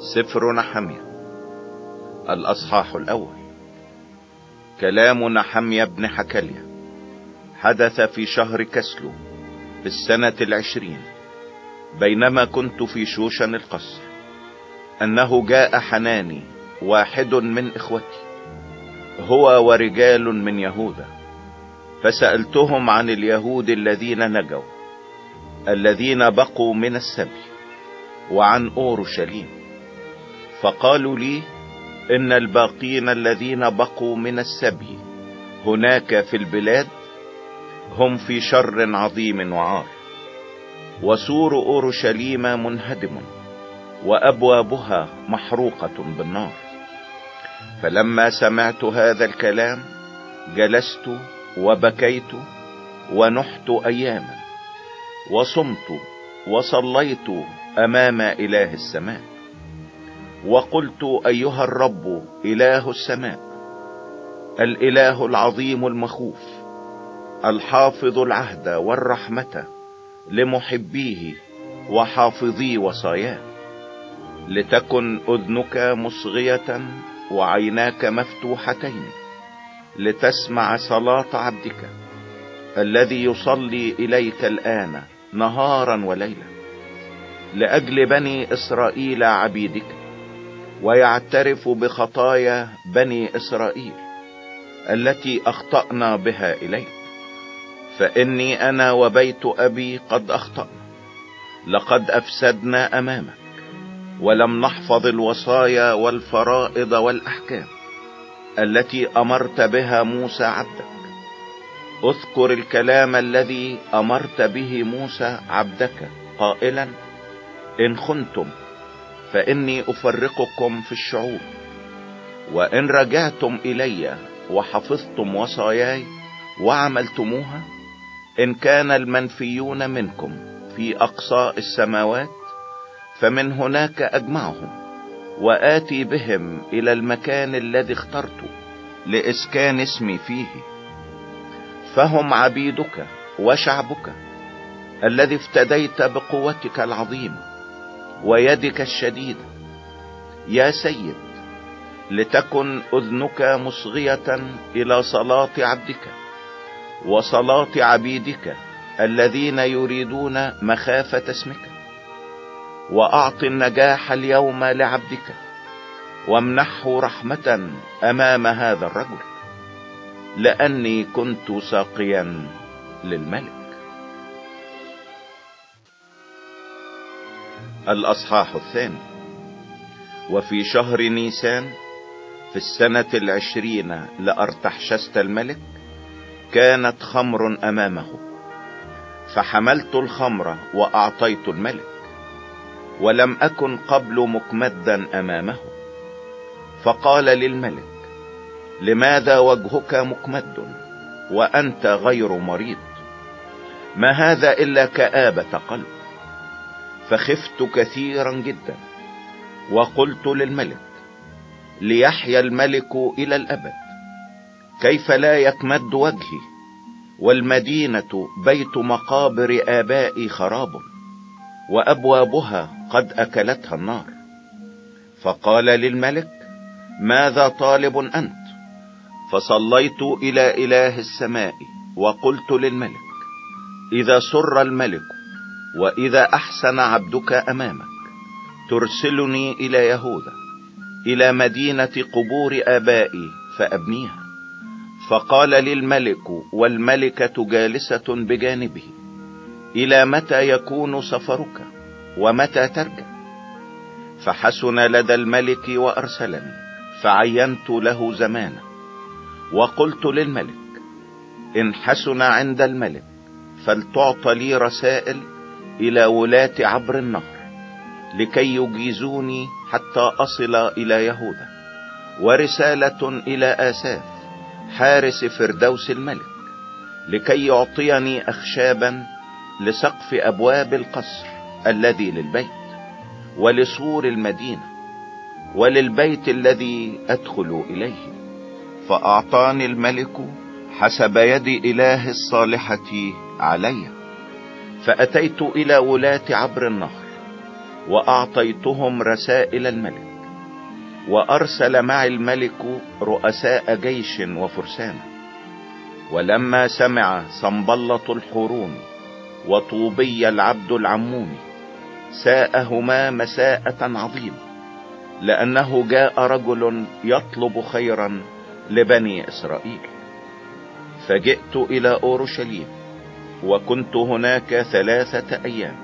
سفر نحمية. الأصحاح الأول. كلام نحمية بن حكلية. حدث في شهر كسلو في السنة العشرين بينما كنت في شوشن القصر. أنه جاء حناني واحد من إخوتي. هو ورجال من يهوذا. فسألتهم عن اليهود الذين نجوا الذين بقوا من السبي وعن أورشليم. فقالوا لي إن الباقين الذين بقوا من السبي هناك في البلاد هم في شر عظيم وعار. وسور أورشليم منهدم وأبوابها محروقة بالنار. فلما سمعت هذا الكلام جلست وبكيت ونحت أياما وصمت وصليت أمام إله السماء. وقلت أيها الرب إله السماء الإله العظيم المخوف الحافظ العهد والرحمة لمحبيه وحافظي وصاياه. لتكن أذنك مصغية وعيناك مفتوحتين لتسمع صلاة عبدك الذي يصلي إليك الآن نهارا وليلا لاجل بني إسرائيل عبيدك ويعترف بخطايا بني إسرائيل التي أخطأنا بها إليك. فإني أنا وبيت أبي قد أخطأنا لقد أفسدنا أمامك ولم نحفظ الوصايا والفرائض والأحكام التي أمرت بها موسى عبدك. اذكر الكلام الذي أمرت به موسى عبدك قائلا إن خنتم فإني أفرقكم في الشعوب. وإن رجعتم إلي وحفظتم وصاياي وعملتموها إن كان المنفيون منكم في اقصاء السماوات فمن هناك أجمعهم وآتي بهم إلى المكان الذي اخترته لإسكان اسمي فيه. فهم عبيدك وشعبك الذي افتديت بقوتك العظيمه ويدك الشديدة يا سيد لتكن أذنك مصغية إلى صلاة عبدك وصلاة عبيدك الذين يريدون مخافة اسمك. وأعط النجاح اليوم لعبدك وامنحه رحمة أمام هذا الرجل لأني كنت ساقيا للملك. الأصحاح الثاني. وفي شهر نيسان في السنة العشرين لأرتحشست الملك كانت خمر أمامه فحملت الخمر وأعطيت الملك ولم أكن قبل مكمدا أمامه. فقال للملك لماذا وجهك مكمد وأنت غير مريض؟ ما هذا إلا كآبة قلب. فخفت كثيرا جدا وقلت للملك ليحيا الملك إلى الأبد كيف لا يكمد وجهي؟ والمدينة بيت مقابر آبائي خراب وأبوابها قد أكلتها النار. فقال للملك ماذا طالب أنت؟ فصليت إلى إله السماء وقلت للملك إذا سر الملك وإذا أحسن عبدك أمامك ترسلني إلى يهوذا إلى مدينة قبور آبائي فأبنيها. فقال للملك والملكة جالسة بجانبه إلى متى يكون سفرك؟ ومتى ترجع؟ فحسن لدى الملك وأرسلني فعينت له زمانا وقلت للملك إن حسن عند الملك فلتعط لي رسائل إلى ولاة عبر النهر لكي يجيزوني حتى أصل إلى يهوذا ورسالة إلى آساف حارس فردوس الملك لكي يعطيني اخشابا لسقف أبواب القصر الذي للبيت ولسور المدينة وللبيت الذي أدخل إليه. فأعطاني الملك حسب يد إله الصالحة عليّ. فأتيت إلى ولاة عبر النهر وأعطيتهم رسائل الملك وأرسل معي الملك رؤساء جيش وفرسان. ولما سمع صنبلة الحورون وطوبي العبد العموني ساءهما مساءة عظيمة لأنه جاء رجل يطلب خيرا لبني إسرائيل. فجئت إلى أورشليم وكنت هناك ثلاثة أيام.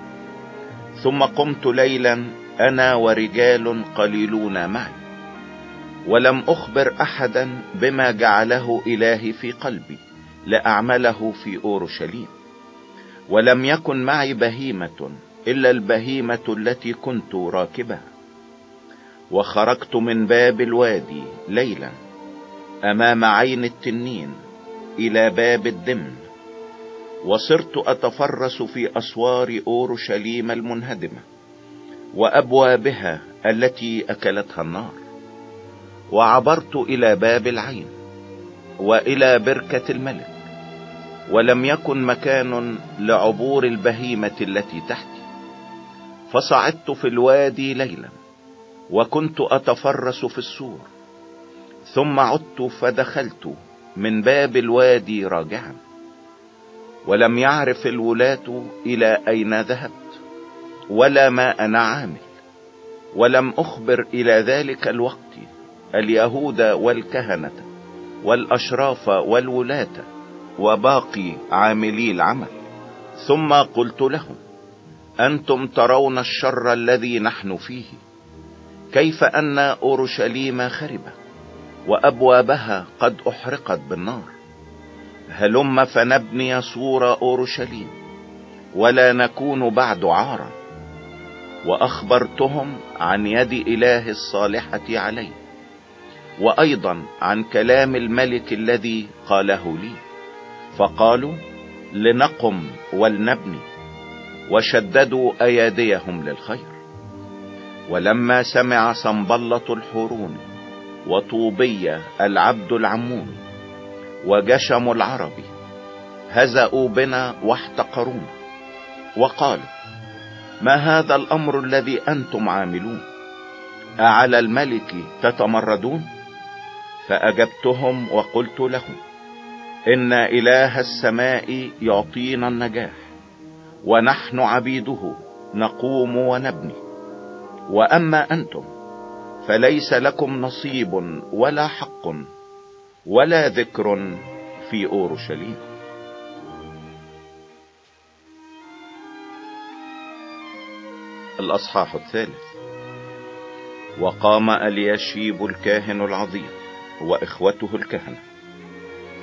ثم قمت ليلا أنا ورجال قليلون معي. ولم أخبر احدا بما جعله إلهي في قلبي لأعمله في أورشليم. ولم يكن معي بهيمة إلا البهيمة التي كنت راكبها. وخرجت من باب الوادي ليلا أمام عين التنين إلى باب الدمن. وصرت أتفرس في أسوار أورشليم المنهدمة وأبوابها التي أكلتها النار وعبرت إلى باب العين وإلى بركة الملك ولم يكن مكان لعبور البهيمة التي تحتي. فصعدت في الوادي ليلا وكنت أتفرس في السور ثم عدت فدخلت من باب الوادي راجعا. ولم يعرف الولاة إلى أين ذهبت ولا ما أنا عامل ولم أخبر إلى ذلك الوقت اليهود والكهنة والأشراف والولاة وباقي عاملي العمل. ثم قلت لهم أنتم ترون الشر الذي نحن فيه كيف أن أورشليم خربة وأبوابها قد أحرقت بالنار. هلم فنبني سور أورشليم ولا نكون بعد عارا. وأخبرتهم عن يد إله الصالحة علي وأيضا عن كلام الملك الذي قاله لي. فقالوا لنقم ولنبني وشددوا أياديهم للخير. ولما سمع صنبلة الحورون وطوبية العبد العمون وجشم العربي هزأوا بنا واحتقرونا وقالوا ما هذا الأمر الذي أنتم عاملون؟ أعلى الملك تتمردون؟ فأجبتهم وقلت لهم إن إله السماء يعطينا النجاح ونحن عبيده نقوم ونبني. وأما أنتم فليس لكم نصيب ولا حق ولا ذكر في أورشليم. الأصحاح الثالث. وقام اليشيب الكاهن العظيم وإخوته الكهنة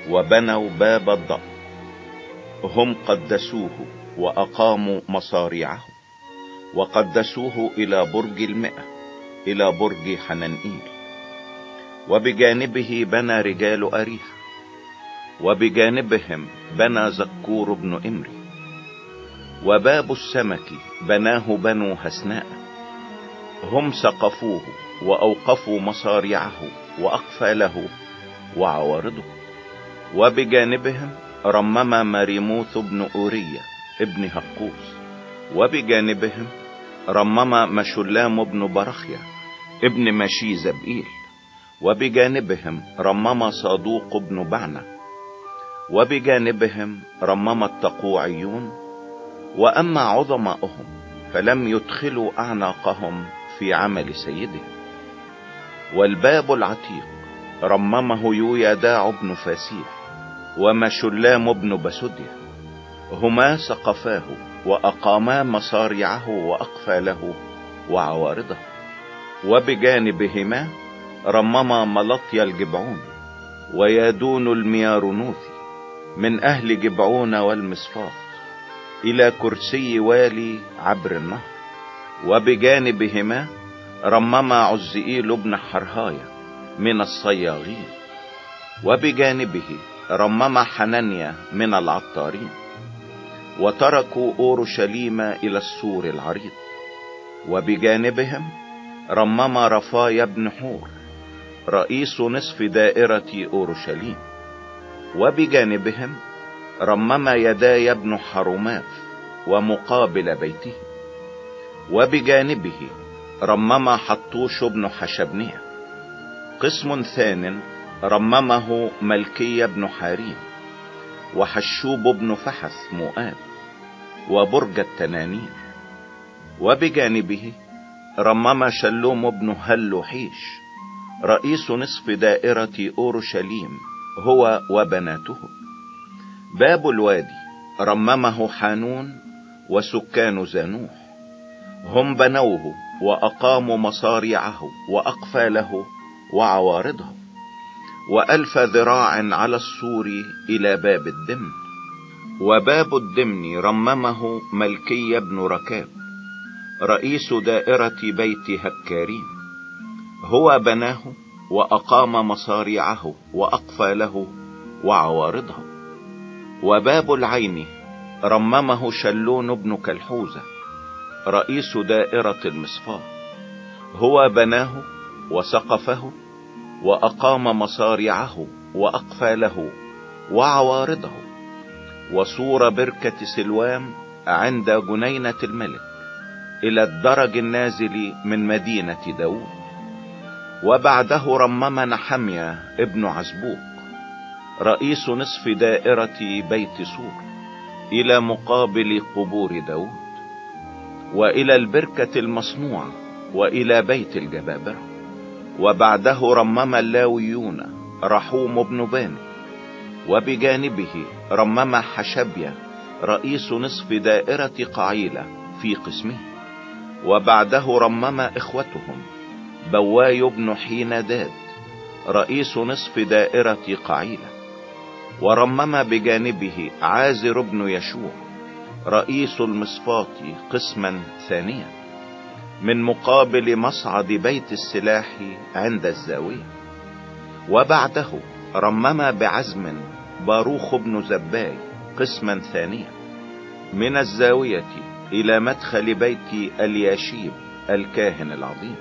وبنوا باب الضأ. هم قدسوه وأقاموا مصاريعه وقدسوه إلى برج المئة إلى برج حننئيل وبجانبه بنى رجال أريح وبجانبهم بنى زكور بن إمري وباب السمك بناه بنو هسناء هم سقفوه وأوقفوا مصاريعه وأقفاله وعوارضه وبجانبهم رمم مريموث بن أورية ابن هقوس وبجانبهم رمم مشلام بن برخيا ابن مشي زبئيل وبجانبهم رمم صادوق بن بعنة وبجانبهم رمم التقوعيون وأما عظماؤهم فلم يدخلوا أعناقهم في عمل سيدهم. والباب العتيق رممه يويداع بن فاسيح ومشلام بن بسديا هما سقفاه وأقاما مصاريعه وأقفاله وعوارضه وبجانبهما رمما ملطي الجبعون ويادون الميارنوثي من أهل جبعون والمصفات إلى كرسي والي عبر النهر. وبجانبهما رمما عزئيل بن حرهاية من الصياغين. وبجانبه رمم حنانيا من العطارين. وتركوا أورشليم إلى السور العريض. وبجانبهم رمم رفايا بن حور رئيس نصف دائرة أورشليم. وبجانبهم رمم يداي بن حرماف ومقابل بيته. وبجانبه رمم حطوش بن حشبنية قسم ثان رممه ملكي بن حاريم. وحشوب بن فحث مؤاب وبرج التنانير وبجانبه رمم شلوم بن هلوحيش. رئيس نصف دائرة أورشليم هو وبناته. باب الوادي رممه حانون وسكان زانوح. هم بنوه وأقاموا مصاريعه وأقفاله وعوارضه. وألف ذراع على السور إلى باب الدمن. وباب الدمن رممه ملكي بن ركاب رئيس دائرة بيت هكارين هو بناه وأقام مصاريعه واقفاله وعوارضه. وباب العين رممه شلون بن كالحوزة رئيس دائرة المصفاة. هو بناه وسقفه وأقام مصاريعه واقفاله وعوارضه. وصور بركة سلوام عند جنينة الملك إلى الدرج النازل من مدينة داود وبعده رمم نحميا ابن عزبوق رئيس نصف دائرة بيت سور إلى مقابل قبور داود وإلى البركة المصنوعة وإلى بيت الجبابرة. وبعده رمم اللاويون رحوم بن باني وبجانبه رمم حشبيا رئيس نصف دائرة قعيلة في قسمه. وبعده رمم إخوتهم بواي بن حينداد رئيس نصف دائرة قعيلة ورمم بجانبه عازر بن يشوع رئيس المصفاة قسما ثانيا من مقابل مصعد بيت السلاح عند الزاوية. وبعده رمم بعزم باروخ بن زباي قسما ثانيا من الزاوية إلى مدخل بيت الياشيب الكاهن العظيم.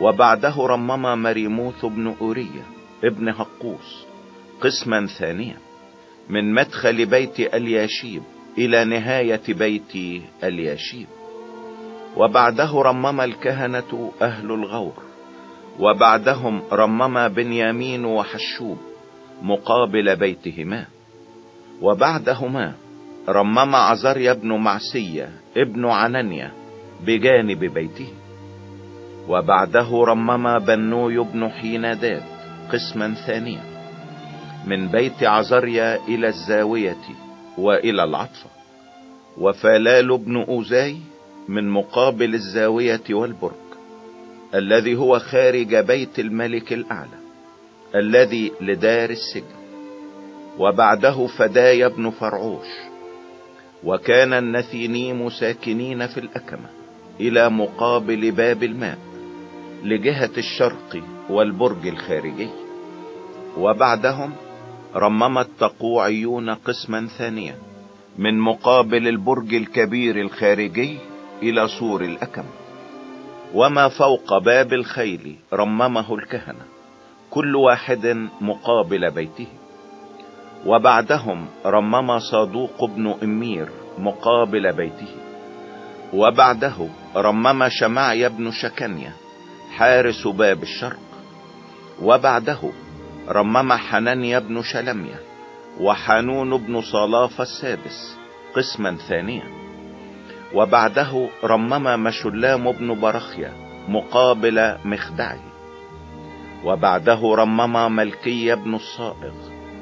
وبعده رمم مريموث بن أورية ابن هقوس قسما ثانيا من مدخل بيت الياشيب إلى نهاية بيت الياشيب وبعده رمم الكهنة أهل الغور. وبعدهم رمم بنيامين وحشوب مقابل بيتهما. وبعدهما رمم عزريا بن معسية ابن عنانيا بجانب بيته. وبعده رمم بنوي بن حيناداد قسما ثانيا من بيت عزريا إلى الزاوية وإلى العطفة وفلال بن أوزاي من مقابل الزاوية والبرج الذي هو خارج بيت الملك الأعلى الذي لدار السجن. وبعده فدايا بن فرعوش وكان النثينيم ساكنين في الأكمة إلى مقابل باب الماء. لجهة الشرق والبرج الخارجي وبعدهم رمم التقوعيون قسما ثانيا من مقابل البرج الكبير الخارجي إلى سور الأكم. وما فوق باب الخيل رممه الكهنة كل واحد مقابل بيته. وبعدهم رمم صادوق بن أمير مقابل بيته. وبعده رمم شمعي بن شكنيا حارس باب الشرق وبعده رمم حنانيا بن شلميا وحانون بن صلاف السادس قسما ثانيا. وبعده رمم مشلام بن برخيا مقابل مخدعه وبعده رمم ملكي بن الصائغ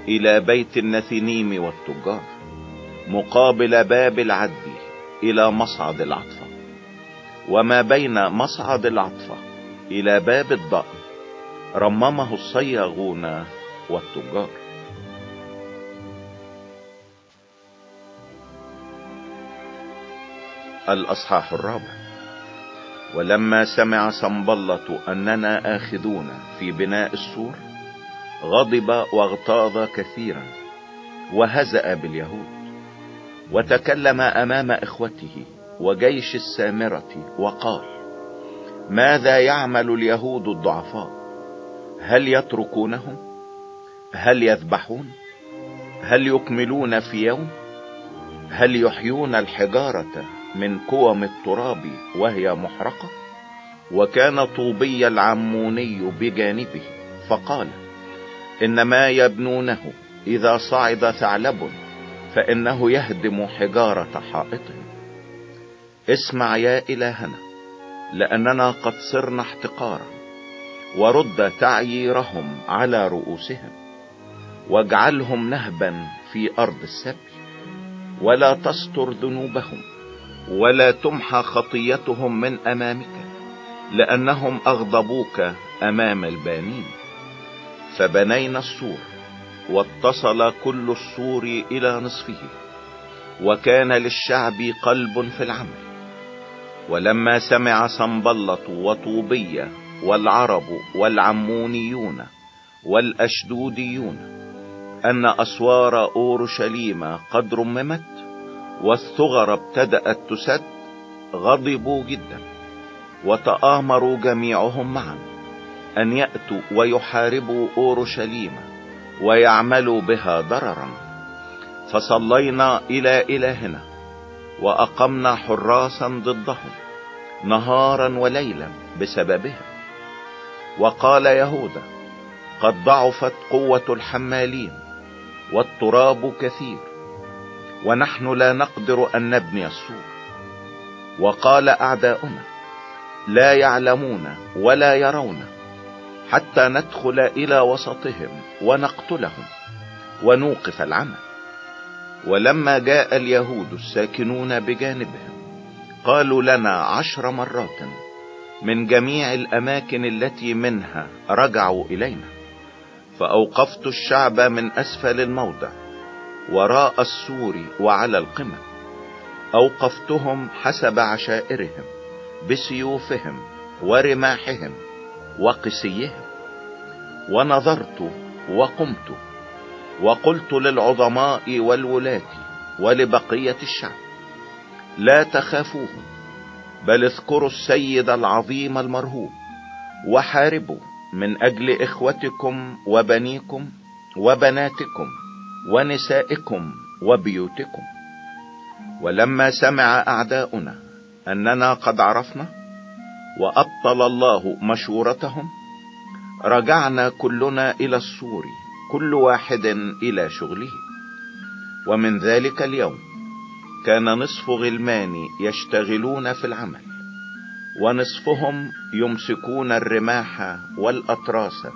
إلى بيت النثنيم والتجار مقابل باب العد إلى مصعد العطفة. وما بين مصعد العطفة إلى باب الضأن. رممه الصياغون والتجار. الأصحاح الرابع. ولما سمع سنبلط أننا آخذون في بناء السور غضب واغتاظ كثيرا وهزأ باليهود وتكلم أمام إخوته وجيش السامرة وقال ماذا يعمل اليهود الضعفاء؟ هل يتركونهم؟ هل يذبحون؟ هل يكملون في يوم؟ هل يحيون الحجارة من كوم التراب وهي محرقة؟ وكان طوبي العموني بجانبه فقال ان ما يبنونه إذا صعد ثعلب فإنه يهدم حجارة حائطهم اسمع يا إلهنا لأننا قد صرنا احتقارا ورد تعييرهم على رؤوسهم واجعلهم نهبا في أرض السبي ولا تستر ذنوبهم ولا تمحى خطيتهم من أمامك لأنهم أغضبوك أمام البانين فبنينا السور واتصل كل السور إلى نصفه وكان للشعب قلب في العمل ولما سمع صنبلة وطوبية والعرب والعمونيون والأشدوديون أن أسوار أورشليم قد رممت والثغر ابتدأت تسد غضبوا جدا وتآمروا جميعهم معا أن يأتوا ويحاربوا أورشليم ويعملوا بها ضررا. فصلينا إلى إلهنا وأقمنا حراسا ضدهم نهارا وليلا بسببهم. وقال يهوذا قد ضعفت قوة الحمالين والتراب كثير ونحن لا نقدر أن نبني السور. وقال أعداؤنا لا يعلمون ولا يرون حتى ندخل إلى وسطهم ونقتلهم ونوقف العمل. ولما جاء اليهود الساكنون بجانبهم قالوا لنا عشر مرات من جميع الأماكن التي منها رجعوا إلينا فأوقفت الشعب من أسفل الموضع وراء السور وعلى القمم أوقفتهم حسب عشائرهم بسيوفهم ورماحهم وقسيهم ونظرت وقمت وقلت للعظماء والولاة ولبقية الشعب لا تخافوهم بل اذكروا السيد العظيم المرهوب وحاربوا من أجل إخوتكم وبنيكم وبناتكم ونسائكم وبيوتكم. ولما سمع أعداؤنا أننا قد عرفنا وأبطل الله مشورتهم رجعنا كلنا إلى السور كل واحد إلى شغله. ومن ذلك اليوم كان نصف غلماني يشتغلون في العمل ونصفهم يمسكون الرماح والأطراس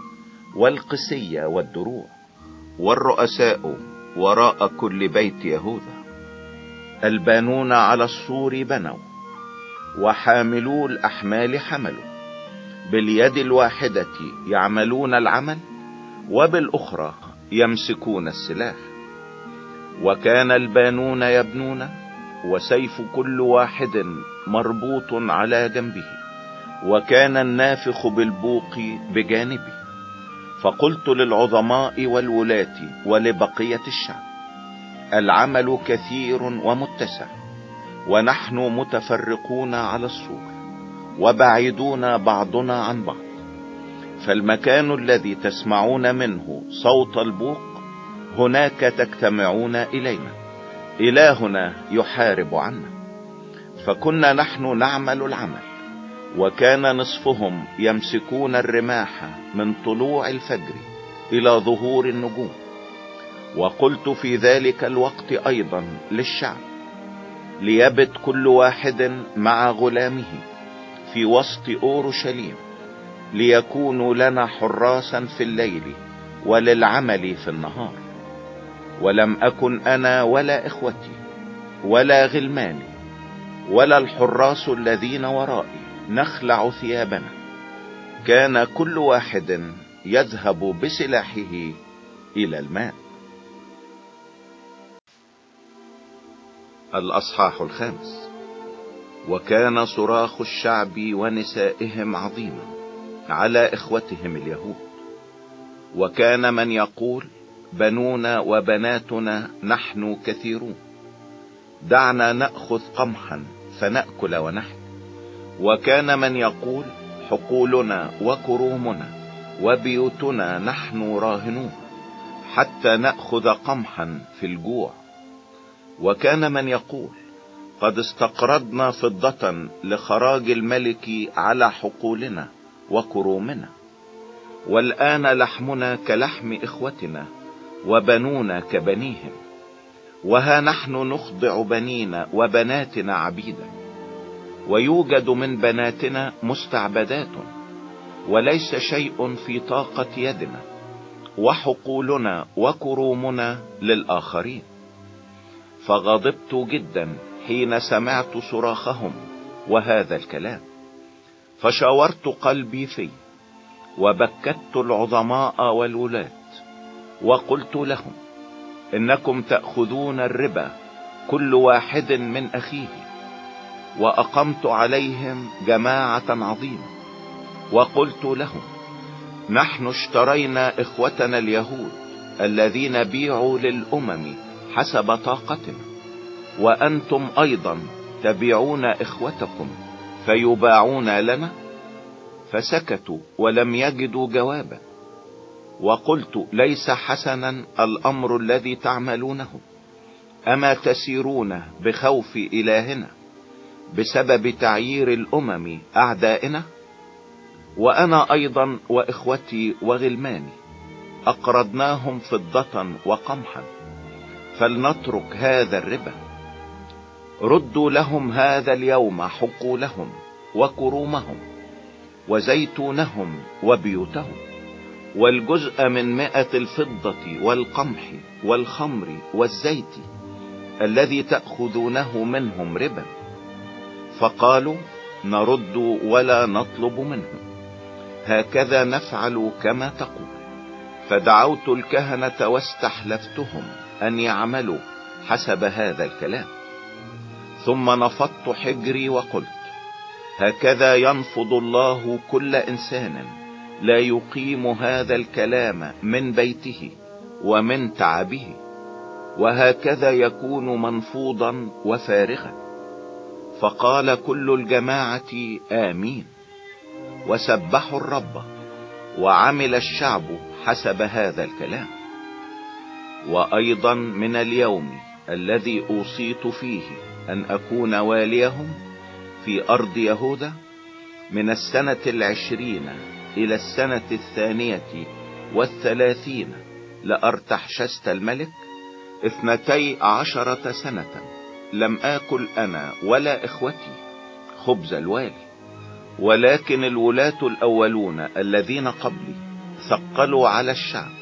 والقسية والدروع والرؤساء وراء كل بيت يهوذا. البانون على السور بنوا وحاملو الأحمال حملوا. باليد الواحدة يعملون العمل وبالأخرى يمسكون السلاح. وكان البانون يبنون وسيف كل واحد مربوط على جنبه. وكان النافخ بالبوق بجانبه. فقلت للعظماء والولاة ولبقية الشعب العمل كثير ومتسع ونحن متفرقون على السور وبعيدون بعضنا عن بعض. فالمكان الذي تسمعون منه صوت البوق هناك تجتمعون إلينا. إلهنا يحارب عنا. فكنا نحن نعمل العمل وكان نصفهم يمسكون الرماح من طلوع الفجر إلى ظهور النجوم. وقلت في ذلك الوقت أيضا للشعب ليبت كل واحد مع غلامه في وسط أورشليم. ليكونوا لنا حراسا في الليل وللعمل في النهار. ولم أكن أنا ولا إخوتي ولا غلماني ولا الحراس الذين ورائي نخلع ثيابنا. كان كل واحد يذهب بسلاحه إلى الماء. الأصحاح الخامس. وكان صراخ الشعب ونسائهم عظيما. على إخوتهم اليهود. وكان من يقول بنونا وبناتنا نحن كثيرون. دعنا نأخذ قمحا فنأكل ونحن. وكان من يقول حقولنا وكرومنا وبيوتنا نحن راهنون حتى نأخذ قمحا في الجوع. وكان من يقول قد استقرضنا فضة لخراج الملك على حقولنا وكرومنا والآن لحمنا كلحم إخوتنا وبنونا كبنيهم. وها نحن نخضع بنينا وبناتنا عبيدا. ويوجد من بناتنا مستعبدات. وليس شيء في طاقة يدنا. وحقولنا وكرومنا للآخرين. فغضبت جدا حين سمعت صراخهم وهذا الكلام. فشاورت قلبي فيه وبكت العظماء والولاة وقلت لهم إنكم تأخذون الربا كل واحد من أخيه وأقمت عليهم جماعة عظيمة وقلت لهم نحن اشترينا إخوتنا اليهود الذين بيعوا للأمم حسب طاقتنا وأنتم أيضا تبيعون إخوتكم فيباعون لنا؟ فسكتوا ولم يجدوا جوابا. وقلت ليس حسنا الأمر الذي تعملونه. أما تسيرون بخوف إلهنا بسبب تعيير الأمم أعدائنا؟ وأنا أيضا وإخوتي وغلماني أقرضناهم فضة وقمحا. فلنترك هذا الربا. ردوا لهم هذا اليوم حقولهم وكرومهم وزيتونهم وبيوتهم والجزء من مئة الفضة والقمح والخمر والزيت الذي تأخذونه منهم ربا. فقالوا نرد ولا نطلب منهم. هكذا نفعل كما تقول. فدعوت الكهنة واستحلفتهم أن يعملوا حسب هذا الكلام. ثم نفضت حجري وقلت هكذا ينفض الله كل إنسان لا يقيم هذا الكلام من بيته ومن تعبه وهكذا يكون منفوضا وفارغا. فقال كل الجماعة آمين وسبحوا الرب وعمل الشعب حسب هذا الكلام. وأيضا من اليوم الذي أوصيت فيه أن أكون واليهم في أرض يهوذا من السنة العشرين إلى السنة الثانية والثلاثين لارتحشست الملك اثنتي عشرة سنة. لم آكل أنا ولا إخوتي خبز الوالي ولكن الولاة الأولون الذين قبلي ثقلوا على الشعب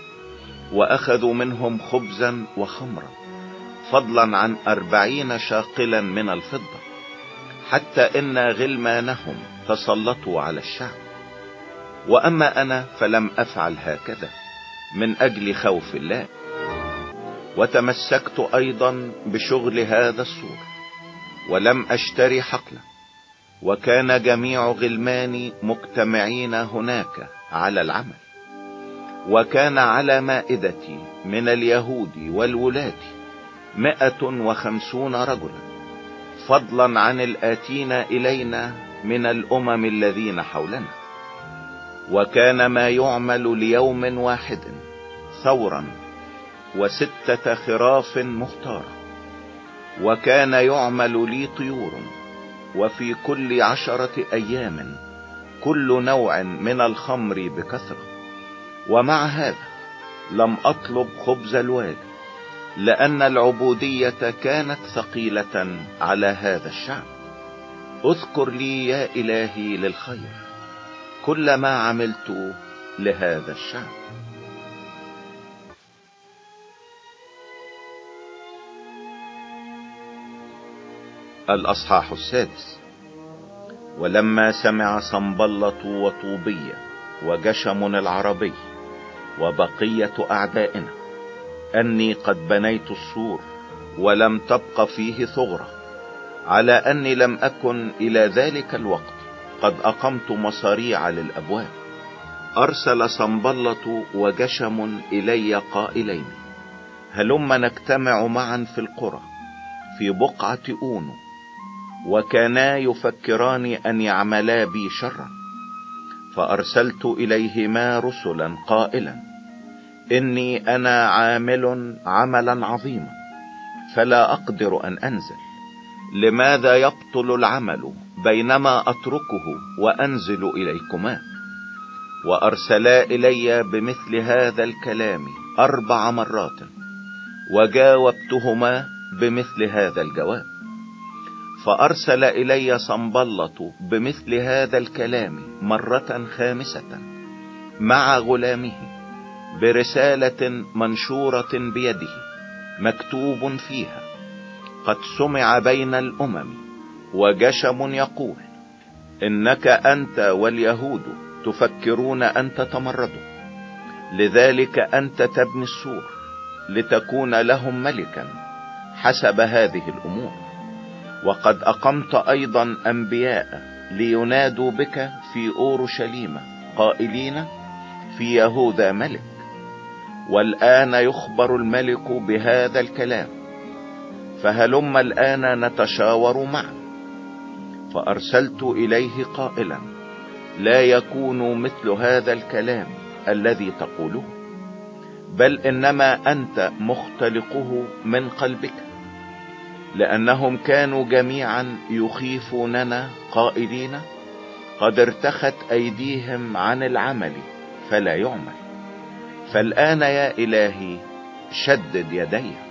وأخذوا منهم خبزا وخمرا. فضلا عن أربعين شاقلا من الفضة حتى إن غلمانهم تسلطوا على الشعب. وأما أنا فلم أفعل هكذا من أجل خوف الله. وتمسكت أيضا بشغل هذا السور ولم أشتري حقلا. وكان جميع غلماني مجتمعين هناك على العمل. وكان على مائدتي من اليهود والولاة. مئة وخمسون رجلا. فضلا عن الآتين إلينا من الأمم الذين حولنا. وكان ما يعمل ليوم واحد ثورا وستة خراف مختارة. وكان يعمل لي طيور. وفي كل عشرة أيام كل نوع من الخمر بكثرة. ومع هذا لم أطلب خبز الوالي لأن العبودية كانت ثقيلة على هذا الشعب اذكر لي يا إلهي للخير كل ما عملت لهذا الشعب الأصحاح السادس. ولما سمع صنبلة وطوبية وجشم العربي وبقية أعدائنا أني قد بنيت السور ولم تبق فيه ثغرة على أني لم أكن إلى ذلك الوقت قد أقمت مصاريع للأبواب. أرسل صنبلة وجشم إلي قائلين هلما نجتمع معا في القرى في بقعة أونو وكانا يفكران أن يعملا بي شرا. فأرسلت إليهما رسلا قائلا إني أنا عامل عملا عظيما فلا أقدر أن أنزل. لماذا يبطل العمل بينما أتركه وأنزل إليكما؟ وأرسلا إلي بمثل هذا الكلام أربع مرات وجاوبتهما بمثل هذا الجواب. فأرسل إلي صنبلة بمثل هذا الكلام مرة خامسة مع غلامه. برسالة منشورة بيده مكتوب فيها قد سمع بين الأمم وجشم يقول إنك أنت واليهود تفكرون أن تتمردوا لذلك أنت تبني السور لتكون لهم ملكا حسب هذه الأمور. وقد أقمت أيضا أنبياء لينادوا بك في أورشليم قائلين في يهوذا ملك. والآن يخبر الملك بهذا الكلام فهلم الآن نتشاور معا. فأرسلت إليه قائلا لا يكون مثل هذا الكلام الذي تقوله بل إنما أنت مختلقه من قلبك لأنهم كانوا جميعا يخيفوننا قائلين قد ارتخت أيديهم عن العمل فلا يعمل. فالآن يا إلهي شدد يدي.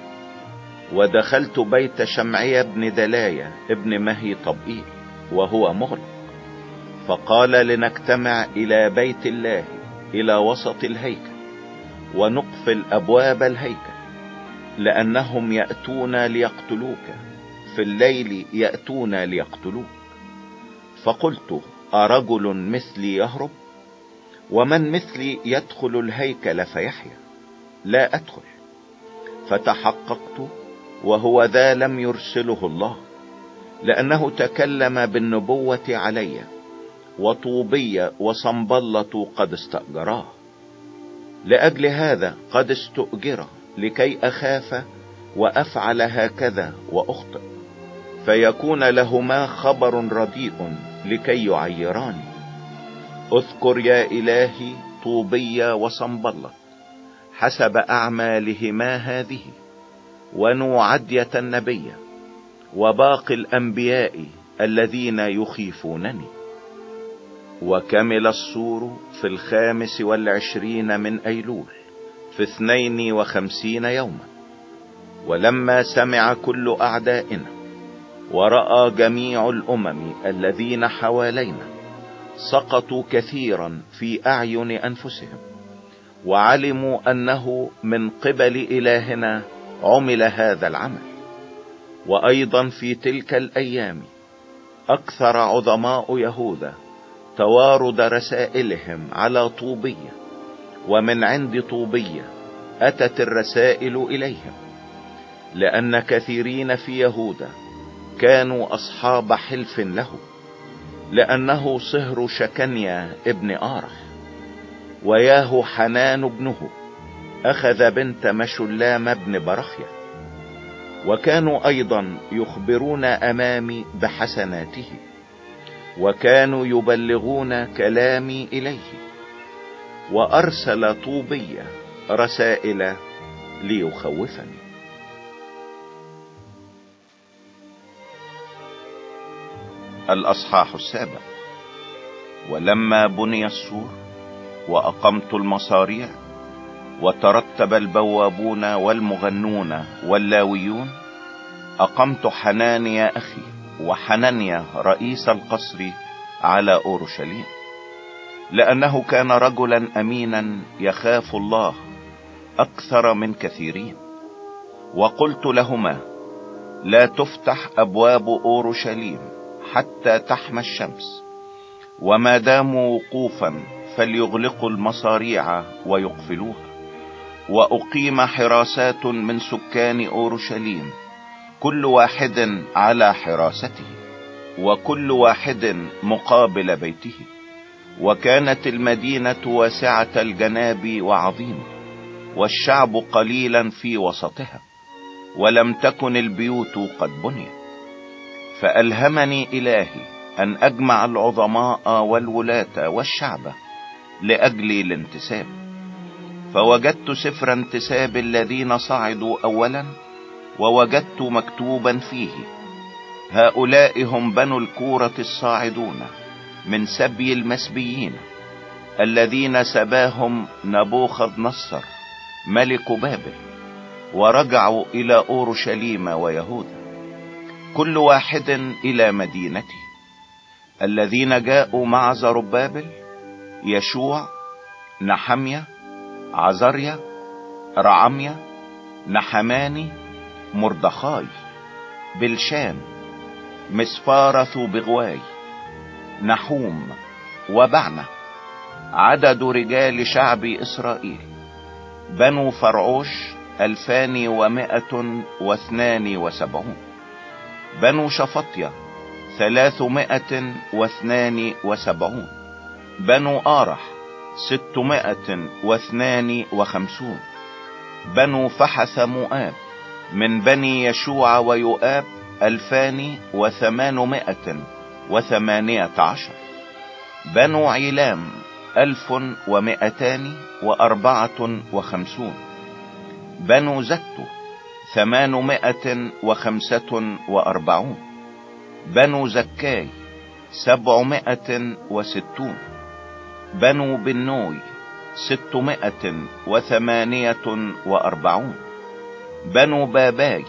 ودخلت بيت شمعي بن دلايا ابن مهي طبئيل وهو مغلق فقال لنجتمع إلى بيت الله إلى وسط الهيكل ونقفل أبواب الهيكل لأنهم يأتون ليقتلوك في الليل يأتون ليقتلوك. فقلت أرجل مثلي يهرب؟ ومن مثلي يدخل الهيكل فيحيا. لا أدخل. فتحققت وهو ذا لم يرسله الله. لأنه تكلم بالنبوة علي. وطوبية وصنبلة قد استأجراه. لأجل هذا قد استؤجر لكي أخاف وأفعل هكذا وأخطئ. فيكون لهما خبر رديء لكي يعيراني. اذكر يا إلهي طوبية وصنبلة حسب أعمالهما هذه ونوعدية النبي وباقي الأنبياء الذين يخيفونني. وكمل السور في الخامس والعشرين من أيلول في اثنين وخمسين يوما. ولما سمع كل أعدائنا ورأى جميع الأمم الذين حوالينا سقطوا كثيرا في أعين أنفسهم وعلموا أنه من قبل إلهنا عمل هذا العمل. وأيضا في تلك الأيام أكثر عظماء يهوذا توارد رسائلهم على طوبية ومن عند طوبية أتت الرسائل إليهم لأن كثيرين في يهوذا كانوا أصحاب حلف له. لأنه صهر شكنيا ابن آرح وياه حنان ابنه أخذ بنت مشلام ابن برخيا وكانوا أيضا يخبرون امامي بحسناته وكانوا يبلغون كلامي إليه وأرسل طوبية رسائل ليخوفني. الأصحاح السابع. ولما بني السور وأقمت المصاريع وترتب البوابون والمغنون واللاويون أقمت حنانيا أخي وحنانيا رئيس القصر على أورشليم. لأنه كان رجلا امينا يخاف الله أكثر من كثيرين. وقلت لهما لا تفتح أبواب أورشليم حتى تحمى الشمس. وما داموا وقوفا فليغلقوا المصاريع ويقفلوها. وأقيم حراسات من سكان أورشليم كل واحد على حراسته وكل واحد مقابل بيته. وكانت المدينة واسعة الجناب وعظيمة والشعب قليلا في وسطها ولم تكن البيوت قد بنيت. فألهمني إلهي أن أجمع العظماء والولاة والشعب لأجل الانتساب. فوجدت سفر انتساب الذين صعدوا أولا ووجدت مكتوبا فيه هؤلاء هم بنو الكورة الصاعدون من سبي المسبيين الذين سباهم نبوخذ نصر ملك بابل ورجعوا إلى أورشليم ويهوذا كل واحد إلى مدينته. الذين جاءوا مع زربابل يشوع نحمية عزريا رعمية نحماني مردخاي بلشان مسفارث بغواي نحوم وبعنة عدد رجال شعب إسرائيل بنو فرعوش ألفان ومائة واثنان وسبعون. بنو شفطية ثلاثمائة واثنان وسبعون. بنو آرح ستمائة واثنان وخمسون. بنو فحث مؤاب من بني يشوع ويؤاب ألفان وثمانمائة وثمانية عشر. بنو علام ألف ومائتان وأربعة وخمسون. بنو زتو ثمانمائة وخمسة وأربعون. بنو زكاي سبعمائة وستون. بنو بنوي ستمائة وثمانية وأربعون. بنو باباي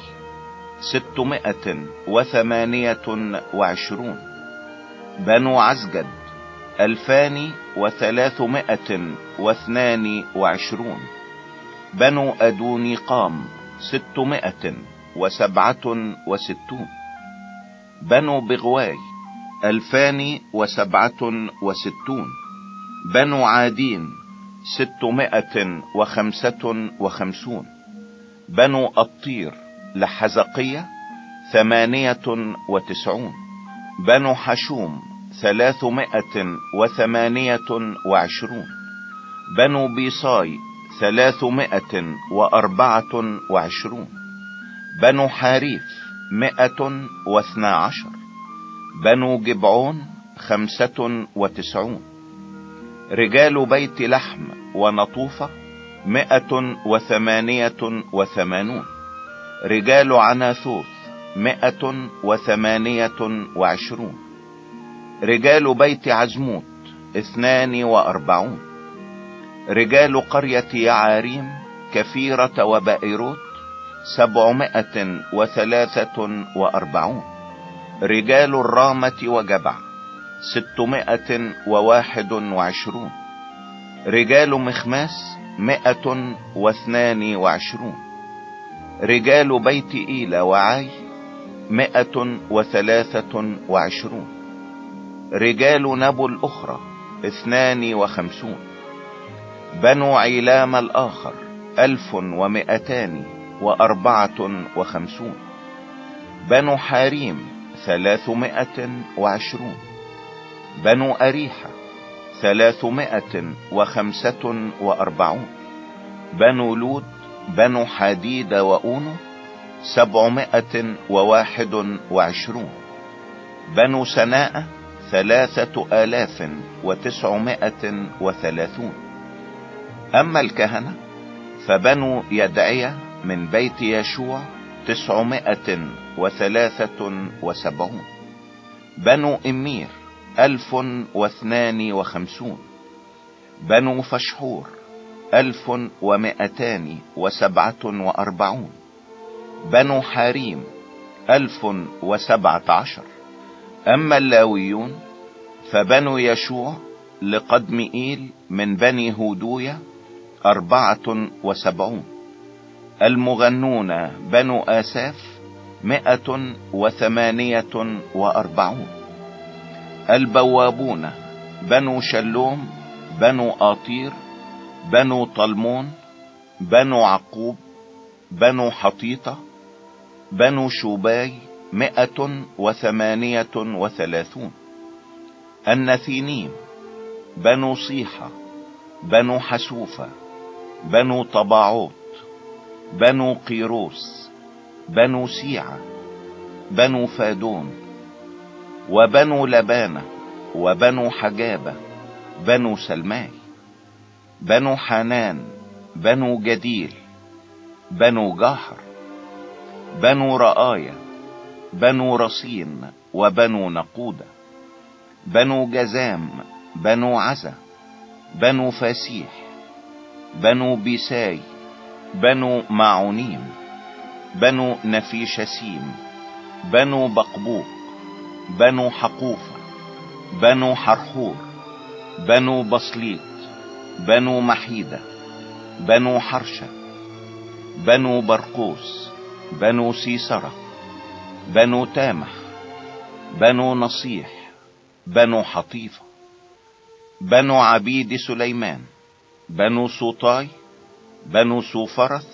ستمائة وثمانية وعشرون. بنو عزجد ألفان وثلاثمائة واثنان وعشرون. بنو أدوني قام ستمائة وسبعة وستون. بنو بغواي ألفان وسبعة وستون. بنو عادين ستمائة وخمسة وخمسون. بنو الطير لحزقية ثمانية وتسعون. بنو حشوم ثلاثمائة وثمانية وعشرون. بنو بيصاي ثلاثمائة وأربعة وعشرون بنو حاريف مائة واثنى عشر بنو جبعون خمسة وتسعون رجال بيت لحم ونطوفة مائة وثمانية وثمانون رجال عناثوث مائة وثمانية وعشرون رجال بيت عزموت اثنان وأربعون. رجال قرية يعاريم كثيرة وبائروت سبعمائة وثلاثة وأربعون. رجال الرامة وجبع ستمائة وواحد وعشرون. رجال مخماس مائة واثنان وعشرون. رجال بيت إيلا وعاي مائة وثلاثة وعشرون. رجال نبو الأخرى اثنان وخمسون. بنو عيلام الآخر ألف ومائتان وأربعة وخمسون. بنو حاريم ثلاثمائة وعشرون. بنو أريحة ثلاثمائة وخمسة وأربعون. بنو لود بنو حديد وأونو سبعمائة وواحد وعشرون. بنو سناء ثلاثة آلاف وتسعمائة وثلاثون. أما الكهنة فبنو يدعية من بيت يشوع تسعمائة وثلاثة وسبعون. بنو إمير ألف واثنان وخمسون. بنو فشحور ألف ومائتان وسبعة وأربعون. بنو حريم ألف وسبعة عشر. أما اللاويون فبنو يشوع لقدم ايل من بني هودوية أربعة وسبعون. المغنون بنو آساف مائة وثمانية وأربعون. البوابون بنو شلوم بنو آطير بنو طلمون بنو عقوب بنو حطيطة بنو شوباي مئة وثمانية وثلاثون. النثينيم بنو صيحة بنو حسوفة بنو طباعوت بنو قيروس بنو سيعة بنو فادون وبنو لبانة وبنو حجابة بنو سلماي بنو حنان بنو جديل بنو جاحر بنو رآية بنو رصين وبنو نقودة بنو جزام بنو عزة بنو فاسيح بنو بيساي بنو معونيم بنو نفيشسيم بنو بقبوق بنو حقوفة بنو حرحور بنو بصليط بنو محيدة بنو حرشة بنو برقوس بنو سيسرة بنو تامح بنو نصيح بنو حطيفة بنو عبيد سليمان بنو سوطاي بنو سوفرث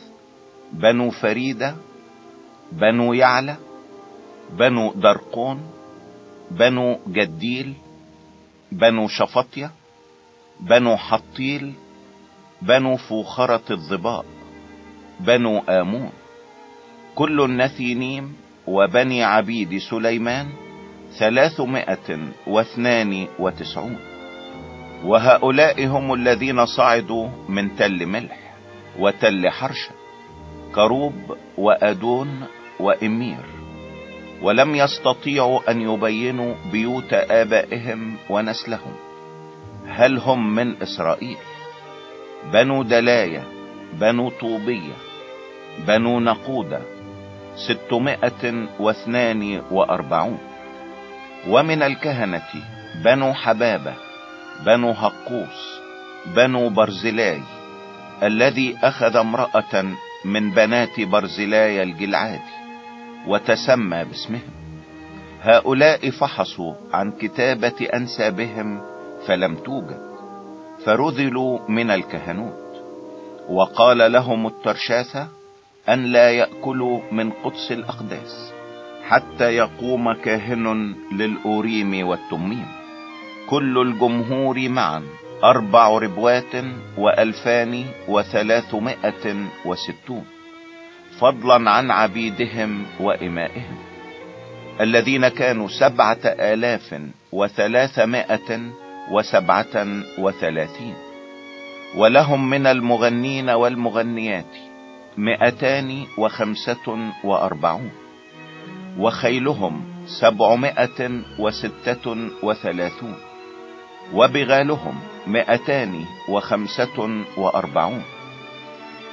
بنو فريدة بنو يعلى بنو درقون بنو جديل بنو شفطية بنو حطيل بنو فوخرة الضباء بنو آمون. كل النثينيم وبني عبيد سليمان ثلاثمائة واثنان وتسعون. وهؤلاء هم الذين صعدوا من تل ملح وتل حرشة كروب وأدون وإمير ولم يستطيعوا أن يبينوا بيوت آبائهم ونسلهم. هل هم من إسرائيل؟ بنو دلاية بنو طوبية بنو نقودة ستمائة واثنان وأربعون. ومن الكهنة بنو حبابة بنو هقوس بنو برزلاي الذي أخذ امرأة من بنات برزلاي الجلعادي وتسمى باسمهم. هؤلاء فحصوا عن كتابة انسابهم فلم توجد فرذلوا من الكهنوت. وقال لهم الترشاثة أن لا يأكلوا من قدس الأقداس حتى يقوم كاهن للأوريم والتميم. كل الجمهور معا. أربع ربوات وألفان وثلاثمائة وستون. فضلا عن عبيدهم وإمائهم. الذين كانوا سبعة آلاف وثلاثمائة وسبعة وثلاثين. ولهم من المغنين والمغنيات مئتان وخمسة وأربعون. وخيلهم سبعمائة وستة وثلاثون. وبغالهم مئتان وخمسة وأربعون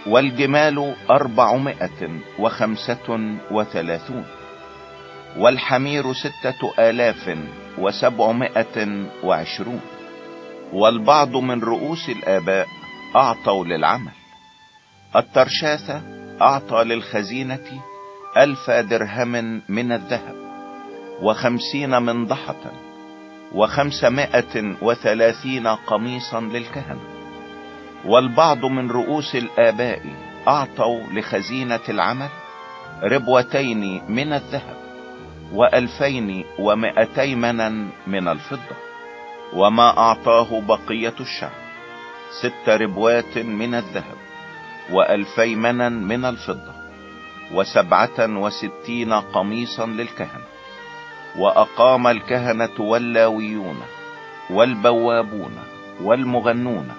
والجمال أربعمائة وخمسة وثلاثون والحمير ستة آلاف وسبعمائة وعشرون والبعض من رؤوس الآباء أعطوا للعمل. الترشاثة أعطى للخزينة ألف درهم من الذهب وخمسين منضحة وخمسمائة وثلاثين قميصا للكهنة والبعض من رؤوس الآباء أعطوا لخزينة العمل ربوتين من الذهب وألفين ومائتي منا من الفضة. وما أعطاه بقية الشعب ست ربوات من الذهب وألفي منا من الفضة وسبعة وستين قميصا للكهنة وأقام الكهنة واللاويون والبوابون والمغنون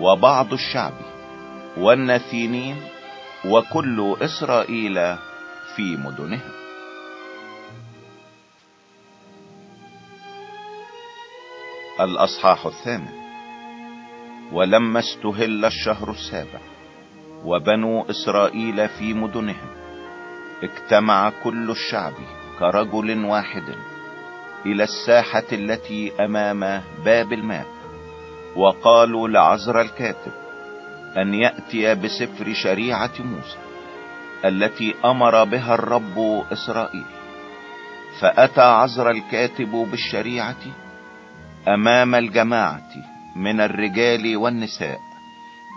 وبعض الشعب والنثينين وكل إسرائيل في مدنهم الأصحاح الثامن. ولما استهل الشهر السابع وبنو إسرائيل في مدنهم اجتمع كل الشعب كرجل واحد إلى الساحة التي أمام باب الماء وقالوا لعزر الكاتب أن يأتي بسفر شريعة موسى التي أمر بها الرب إسرائيل. فأتى عزر الكاتب بالشريعة أمام الجماعة من الرجال والنساء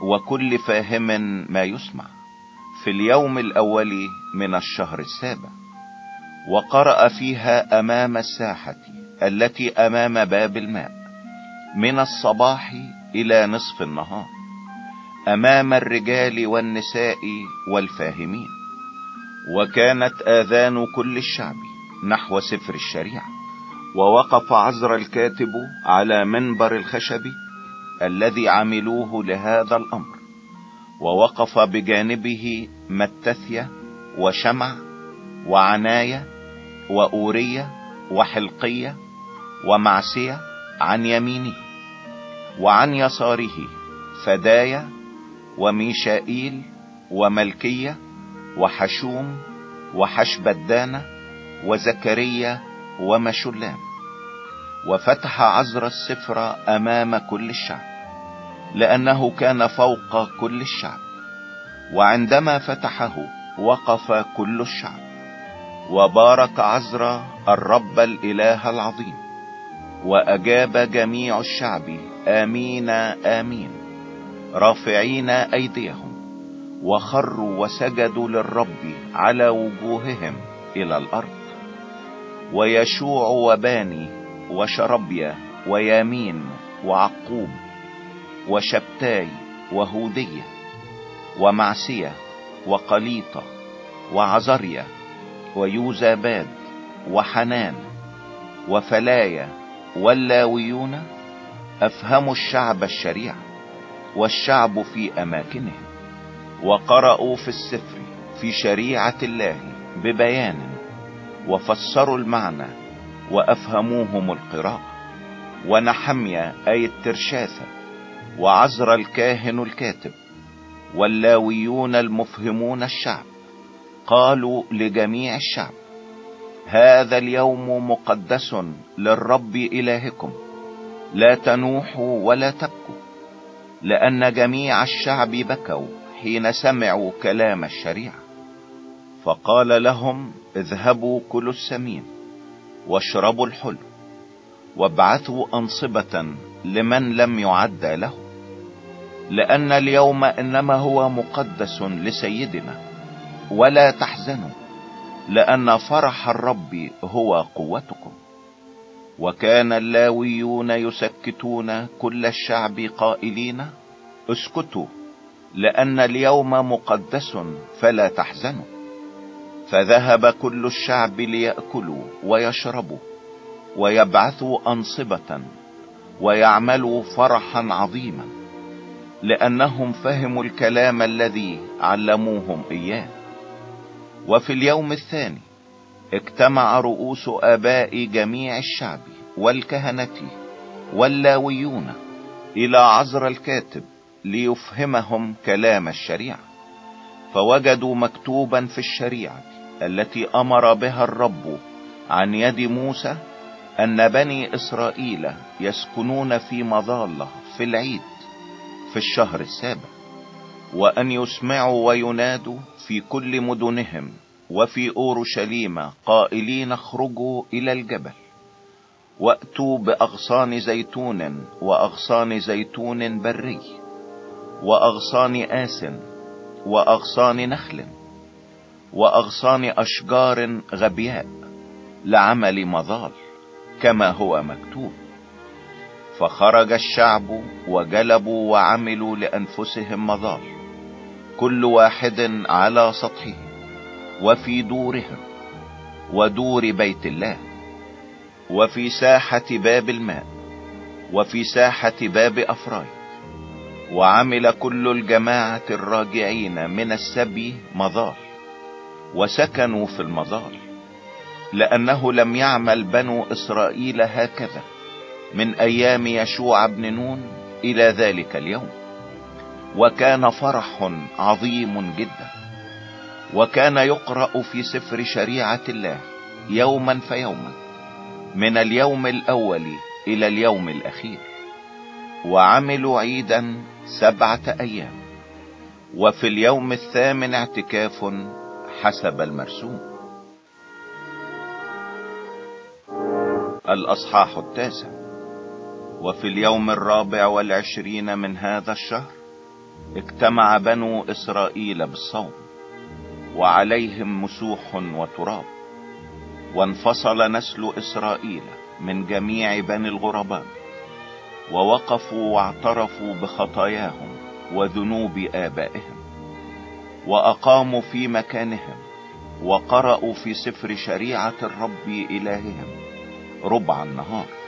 وكل فاهم ما يسمع في اليوم الأول من الشهر السابع. وقرأ فيها أمام الساحة التي أمام باب الماء من الصباح إلى نصف النهار أمام الرجال والنساء والفاهمين وكانت آذان كل الشعب نحو سفر الشريعة ووقف عزر الكاتب على منبر الخشب الذي عملوه لهذا الأمر ووقف بجانبه متثية وشمع وعناية وأورية وحلقية ومعسية عن يمينه وعن يساره فدايا وميشائيل وملكية وحشوم وحشبدانة وزكريا ومشلام وفتح عزر السفر أمام كل الشعب لأنه كان فوق كل الشعب وعندما فتحه وقف كل الشعب وبارك عزرا الرب الإله العظيم وأجاب جميع الشعب آمين آمين. رافعين أيديهم وخروا وسجدوا للرب على وجوههم إلى الأرض. ويشوع وباني وشربيا ويامين وعقوب وشبتاي وهودية ومعسية وقليطة وعزريا ويوزاباد وحنان وفلايا واللاويون افهموا الشعب الشريعة والشعب في اماكنهم وقرأوا في السفر في شريعة الله ببيان وفسروا المعنى وأفهموهم القراءة ونحميا اي الترشاثة وعزر الكاهن الكاتب واللاويون المفهمون الشعب قالوا لجميع الشعب هذا اليوم مقدس للرب إلهكم لا تنوحوا ولا تبكوا لأن جميع الشعب بكوا حين سمعوا كلام الشريعة. فقال لهم اذهبوا كلوا السمين واشربوا الحلو وابعثوا أنصبة لمن لم يعد له لأن اليوم إنما هو مقدس لسيدنا ولا تحزنوا لأن فرح الرب هو قوتكم. وكان اللاويون يسكتون كل الشعب قائلين اسكتوا لأن اليوم مقدس فلا تحزنوا. فذهب كل الشعب ليأكلوا ويشربوا ويبعثوا أنصبة ويعملوا فرحا عظيما لأنهم فهموا الكلام الذي علموهم إياه. وفي اليوم الثاني اجتمع رؤوس آباء جميع الشعب والكهنة واللاويون إلى عزر الكاتب ليفهمهم كلام الشريعة فوجدوا مكتوبا في الشريعة التي أمر بها الرب عن يد موسى أن بني إسرائيل يسكنون في مظالة في العيد في الشهر السابع. وأن يسمعوا وينادوا في كل مدنهم وفي أورشليم قائلين اخرجوا إلى الجبل. وأتوا بأغصان زيتون وأغصان زيتون بري وأغصان آس وأغصان نخل وأغصان أشجار غبياء لعمل مظال كما هو مكتوب. فخرج الشعب وجلبوا وعملوا لأنفسهم مظال. كل واحد على سطحه وفي دورهم ودور بيت الله وفي ساحة باب الماء وفي ساحة باب أفراي وعمل كل الجماعة الراجعين من السبي مظال وسكنوا في المظال لأنه لم يعمل بنو إسرائيل هكذا من أيام يشوع بن نون إلى ذلك اليوم. وكان فرح عظيم جدا. وكان يقرأ في سفر شريعة الله يوما فيوما من اليوم الأول إلى اليوم الأخير. وعملوا عيدا سبعة أيام. وفي اليوم الثامن اعتكاف حسب المرسوم. الأصحاح التاسع. وفي اليوم الرابع والعشرين من هذا الشهر اجتمع بنو إسرائيل بالصوم وعليهم مسوح وتراب وانفصل نسل إسرائيل من جميع بني الغرباء ووقفوا واعترفوا بخطاياهم وذنوب آبائهم وأقاموا في مكانهم وقرأوا في سفر شريعة الرب إلههم ربع النهار.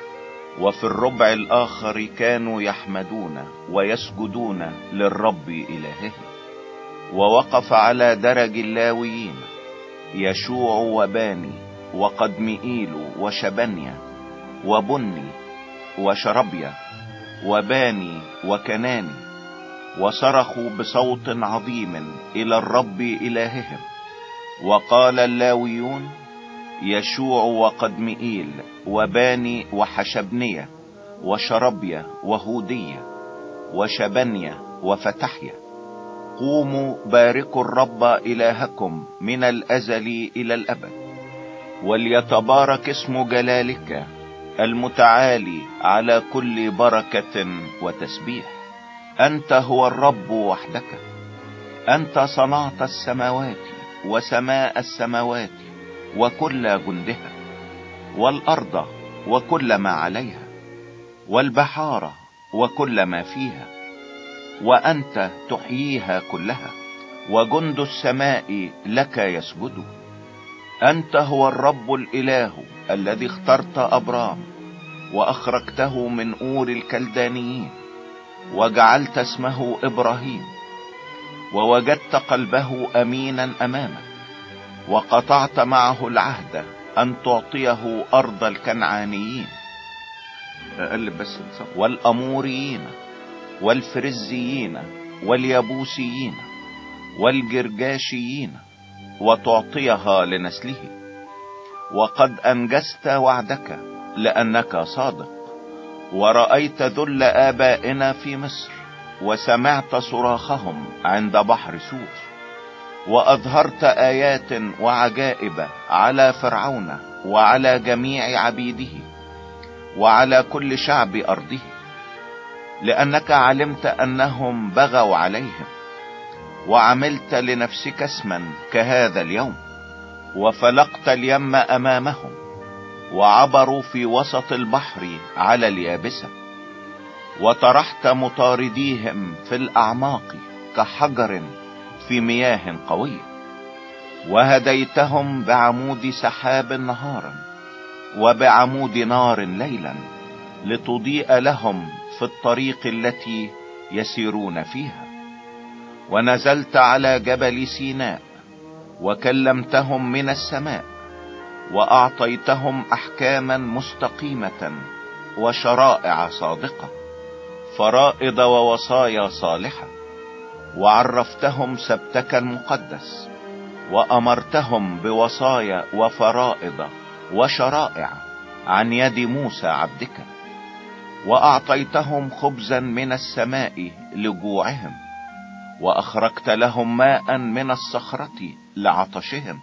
وفي الربع الآخر كانوا يحمدون ويسجدون للرب إلههم ووقف على درج اللاويين يشوع وباني وقدمئيل وشبنيا وبني وشربيا وباني وكناني وصرخوا بصوت عظيم إلى الرب إلههم. وقال اللاويون يشوع وقدمئيل وباني وحشبنية وشربيا وهودية وشبنيا وفتحيا قوموا باركوا الرب إلهكم من الأزل إلى الأبد. وليتبارك اسم جلالك المتعالي على كل بركة وتسبيح. أنت هو الرب وحدك. أنت صنعت السماوات وسماء السماوات وكل جندها والأرض وكل ما عليها والبحار وكل ما فيها وأنت تحييها كلها وجند السماء لك يسجد. أنت هو الرب الإله الذي اخترت أبرام وأخرجته من أور الكلدانيين وجعلت اسمه إبراهيم ووجدت قلبه أمينا أمامك. وقطعت معه العهد أن تعطيه أرض الكنعانيين. أقلب بس والأموريين والفرزيين واليبوسيين والجرجاشيين وتعطيها لنسله. وقد أنجزت وعدك لأنك صادق ورأيت ذل آبائنا في مصر وسمعت صراخهم عند بحر سور. وأظهرت آيات وعجائب على فرعون وعلى جميع عبيده وعلى كل شعب أرضه لأنك علمت أنهم بغوا عليهم وعملت لنفسك اسما كهذا اليوم وفلقت اليم أمامهم وعبروا في وسط البحر على اليابسة وطرحت مطارديهم في الأعماق كحجر في مياه قوية وهديتهم بعمود سحاب نهارا وبعمود نار ليلا لتضيء لهم في الطريق التي يسيرون فيها. ونزلت على جبل سيناء وكلمتهم من السماء وأعطيتهم أحكاما مستقيمة وشرائع صادقة فرائض ووصايا صالحة. وعرفتهم سبتك المقدس وأمرتهم بوصايا وفرائض وشرائع عن يد موسى عبدك وأعطيتهم خبزا من السماء لجوعهم وأخرجت لهم ماء من الصخرة لعطشهم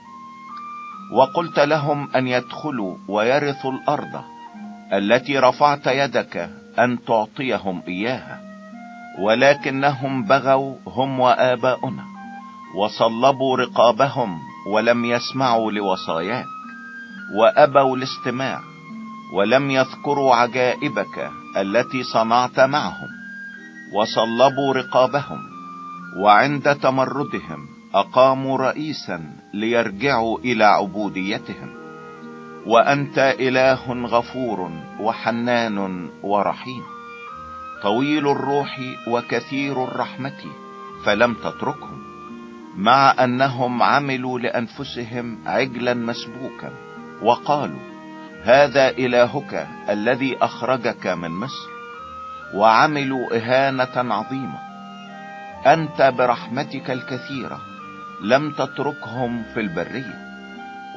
وقلت لهم أن يدخلوا ويرثوا الأرض التي رفعت يدك أن تعطيهم إياها. ولكنهم بغوا هم وآباؤنا وصلبوا رقابهم ولم يسمعوا لوصاياك وأبوا الاستماع ولم يذكروا عجائبك التي صنعت معهم وصلبوا رقابهم وعند تمردهم أقاموا رئيسا ليرجعوا إلى عبوديتهم وأنت إله غفور وحنان ورحيم. طويل الروح وكثير الرحمة فلم تتركهم مع أنهم عملوا لأنفسهم عجلا مسبوكا وقالوا هذا إلهك الذي أخرجك من مصر وعملوا إهانة عظيمة. أنت برحمتك الكثيرة لم تتركهم في البرية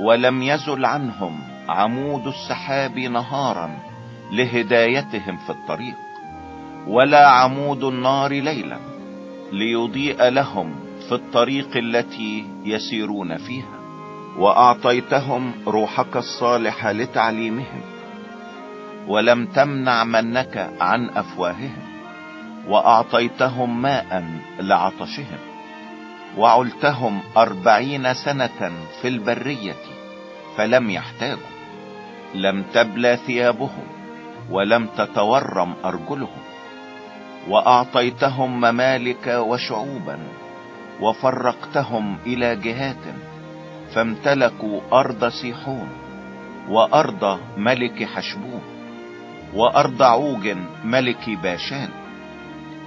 ولم يزل عنهم عمود السحاب نهارا لهدايتهم في الطريق. ولا عمود النار ليلا ليضيء لهم في الطريق التي يسيرون فيها. وأعطيتهم روحك الصالح لتعليمهم ولم تمنع منك عن أفواههم. وأعطيتهم ماء لعطشهم وعلتهم أربعين سنة في البرية فلم يحتاجوا. لم تبلى ثيابهم ولم تتورم أرجلهم. وأعطيتهم ممالك وشعوبا وفرقتهم إلى جهات فامتلكوا أرض سيحون وأرض ملك حشبون وأرض عوج ملك باشان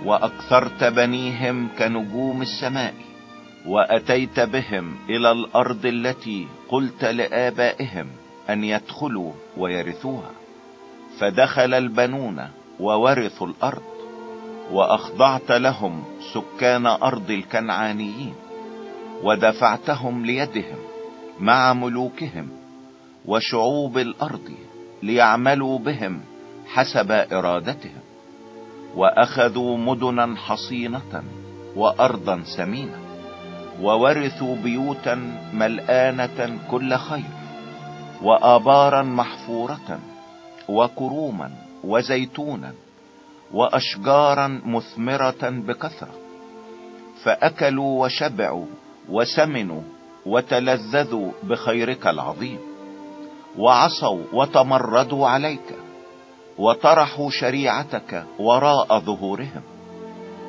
وأكثرت بنيهم كنجوم السماء وأتيت بهم إلى الأرض التي قلت لآبائهم أن يدخلوا ويرثوها فدخل البنون وورثوا الأرض وأخضعت لهم سكان أرض الكنعانيين ودفعتهم ليدهم مع ملوكهم وشعوب الأرض ليعملوا بهم حسب إرادتهم وأخذوا مدنا حصينة وأرضا سمينة وورثوا بيوتا ملآنة كل خير وآبارا محفورة وكروما وزيتونا وأشجارا مثمرة بكثرة فأكلوا وشبعوا وسمنوا وتلذذوا بخيرك العظيم وعصوا وتمردوا عليك وطرحوا شريعتك وراء ظهورهم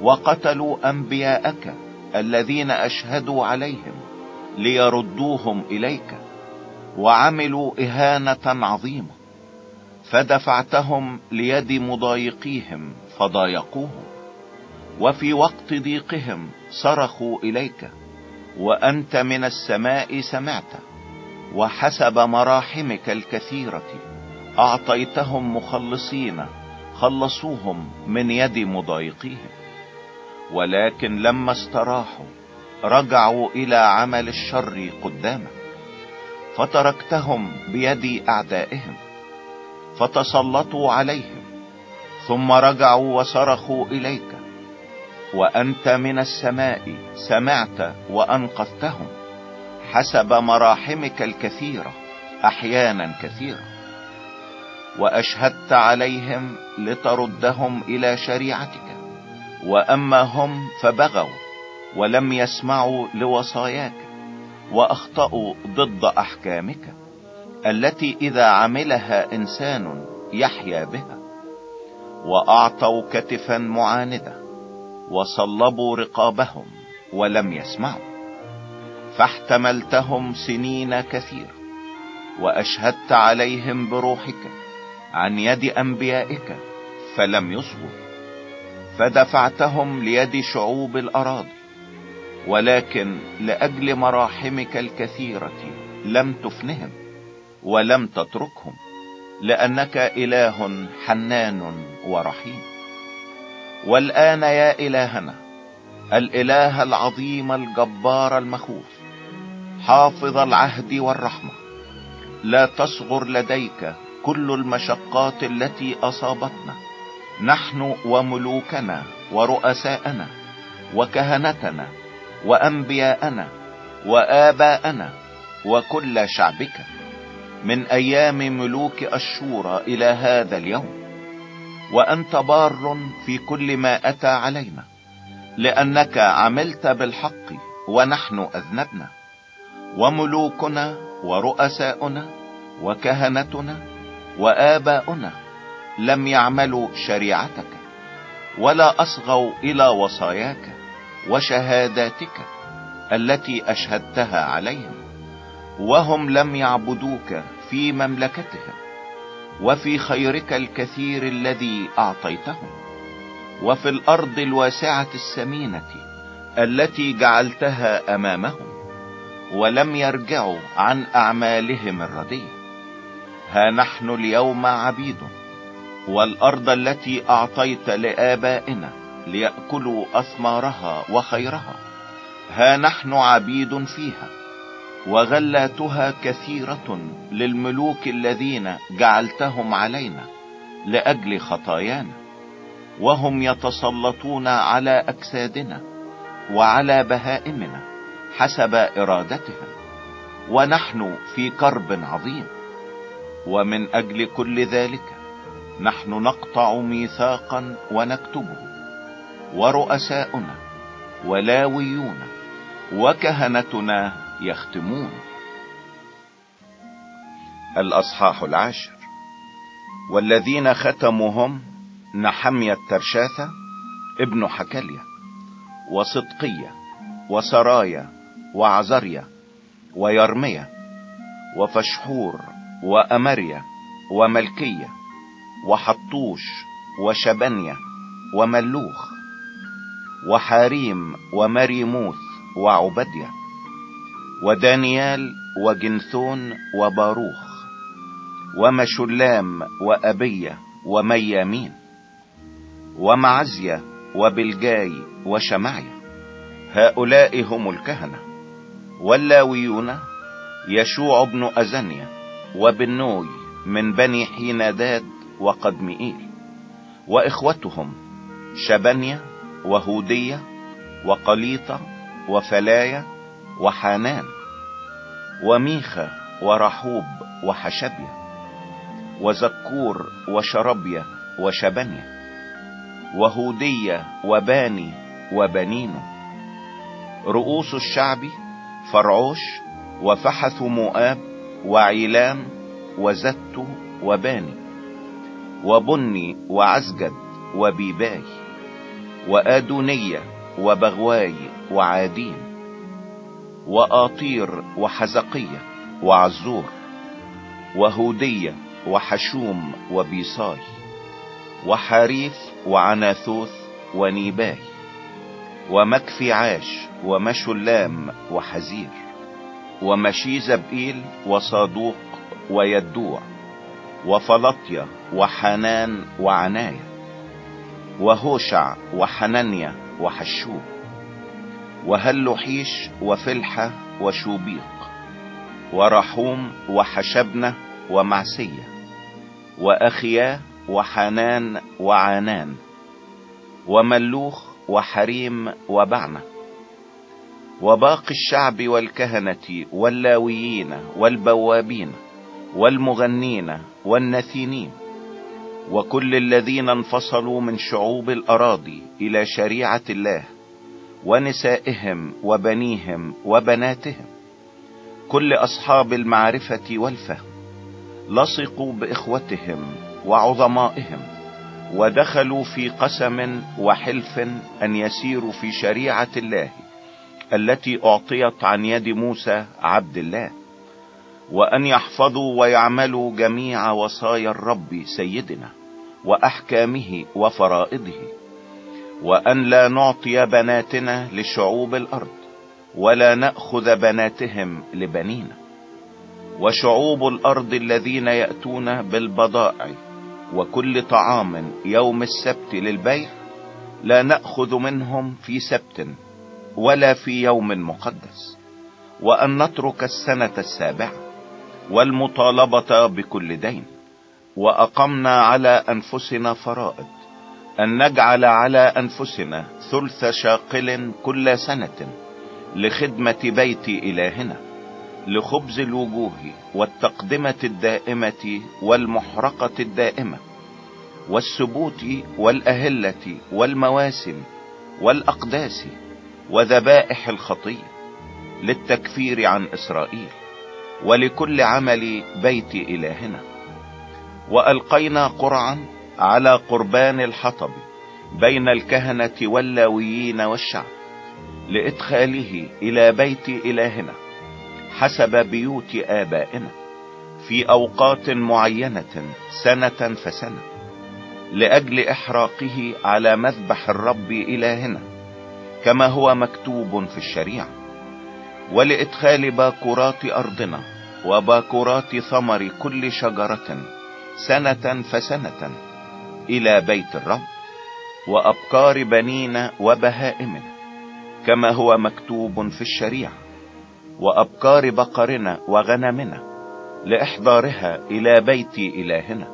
وقتلوا أنبياءك الذين أشهدوا عليهم ليردوهم إليك وعملوا إهانة عظيمة. فدفعتهم ليد مضايقيهم فضايقوهم وفي وقت ضيقهم صرخوا إليك وأنت من السماء سمعت وحسب مراحمك الكثيرة أعطيتهم مخلصين خلصوهم من يد مضايقيهم. ولكن لما استراحوا رجعوا إلى عمل الشر قدامك فتركتهم بيد أعدائهم. فتسلطوا عليهم ثم رجعوا وصرخوا إليك وأنت من السماء سمعت وأنقذتهم حسب مراحمك الكثيرة أحيانا كثيرة وأشهدت عليهم لتردهم إلى شريعتك وأما هم فبغوا ولم يسمعوا لوصاياك وأخطأوا ضد أحكامك. التي إذا عملها إنسان يحيا بها وأعطوا كتفا معاندة وصلبوا رقابهم ولم يسمعوا فاحتملتهم سنين كثيرة وأشهدت عليهم بروحك عن يد أنبيائك فلم يصبوا فدفعتهم ليد شعوب الأراضي ولكن لأجل مراحمك الكثيرة لم تفنهم. ولم تتركهم لأنك إله حنان ورحيم. والآن يا إلهنا الإله العظيم الجبار المخوف حافظ العهد والرحمة لا تصغر لديك كل المشقات التي أصابتنا. نحن وملوكنا ورؤساءنا وكهنتنا وأنبياءنا وآباءنا وكل شعبك. من أيام ملوك اشور إلى هذا اليوم وأنت بار في كل ما أتى علينا لأنك عملت بالحق ونحن أذنبنا وملوكنا ورؤساؤنا وكهنتنا وآباؤنا لم يعملوا شريعتك ولا أصغوا إلى وصاياك وشهاداتك التي أشهدتها عليهم. وهم لم يعبدوك في مملكتهم وفي خيرك الكثير الذي أعطيتهم وفي الأرض الواسعة السمينة التي جعلتها أمامهم ولم يرجعوا عن أعمالهم الردية ها نحن اليوم عبيد والأرض التي أعطيت لآبائنا ليأكلوا أثمارها وخيرها. ها نحن عبيد فيها وغلاتها كثيرة للملوك الذين جعلتهم علينا لأجل خطايانا وهم يتسلطون على أجسادنا وعلى بهائمنا حسب إرادتهم ونحن في كرب عظيم. ومن أجل كل ذلك نحن نقطع ميثاقا ونكتبه ورؤساؤنا ولاويون وكهنتنا يختمون. الأصحاح العاشر. والذين ختمهم نحمية ترشاثة ابن حكلية وصدقية وسرايا وعزريا ويرمية وفشحور وأمريا وملكية وحطوش وشبنية وملوخ وحاريم ومريموث وعبدية. ودانيال وجنثون وباروخ ومشلام وأبية وميامين ومعزية وبلجاي وشمعيا هؤلاء هم الكهنة. واللاويون يشوع بن أزنيا وبنوي من بني حيناداد وقدمئيل. وإخوتهم شبنيا وهودية وقليطة وفلايا وحانان وميخا ورحوب وحشبيا وزكور وشربيا وشبنيا وهودية وباني وبنينو رؤوس الشعب فرعوش وفحث مؤاب وعيلام وزت وباني وبني وعزجد وبيباي وآدونية وبغواي وعادين. وآطير وحزقية وعزور وهودية وحشوم وبيصاي وحريف وعناثوث ونيباي ومكفي عاش ومشلام وحزير ومشيزبئيل وصادوق ويدوع وفلطيا وحنان وعناية وهوشع وحنانيا وحشوب وهلحيش وفلحة وشوبيق ورحوم وحشبنة ومعسية وأخياه وحنان وعانان وملوخ وحريم وبعنة وباقي الشعب والكهنة واللاويين والبوابين والمغنين والنثينين وكل الذين انفصلوا من شعوب الأراضي إلى شريعة الله ونسائهم وبنيهم وبناتهم. كل أصحاب المعرفة والفهم لصقوا بإخوتهم وعظمائهم ودخلوا في قسم وحلف أن يسيروا في شريعة الله التي أعطيت عن يد موسى عبد الله وأن يحفظوا ويعملوا جميع وصايا الرب سيدنا وأحكامه وفرائضه. وأن لا نعطي بناتنا لشعوب الأرض ولا نأخذ بناتهم لبنينا. وشعوب الأرض الذين يأتون بالبضائع وكل طعام يوم السبت للبيع لا نأخذ منهم في سبت ولا في يوم مقدس. وأن نترك السنة السابعة والمطالبة بكل دين وأقمنا على أنفسنا فرائض أن نجعل على أنفسنا ثلث شاقل كل سنة لخدمة بيت إلهنا لخبز الوجوه والتقدمة الدائمة والمحرقة الدائمة والسبوت والأهلة والمواسم والأقداس وذبائح الخطية للتكفير عن إسرائيل ولكل عمل بيت إلهنا. وألقينا قرعا على قربان الحطب بين الكهنة واللاويين والشعب لإدخاله إلى بيت إلهنا حسب بيوت آبائنا في أوقات معينة سنة فسنة لأجل إحراقه على مذبح الرب إلهنا كما هو مكتوب في الشريعة ولإدخال باكورات أرضنا وباكورات ثمر كل شجرة سنة فسنة إلى بيت الرب وأبكار بنينا وبهائمنا كما هو مكتوب في الشريعة وأبكار بقرنا وغنمنا لإحضارها إلى بيت إلهنا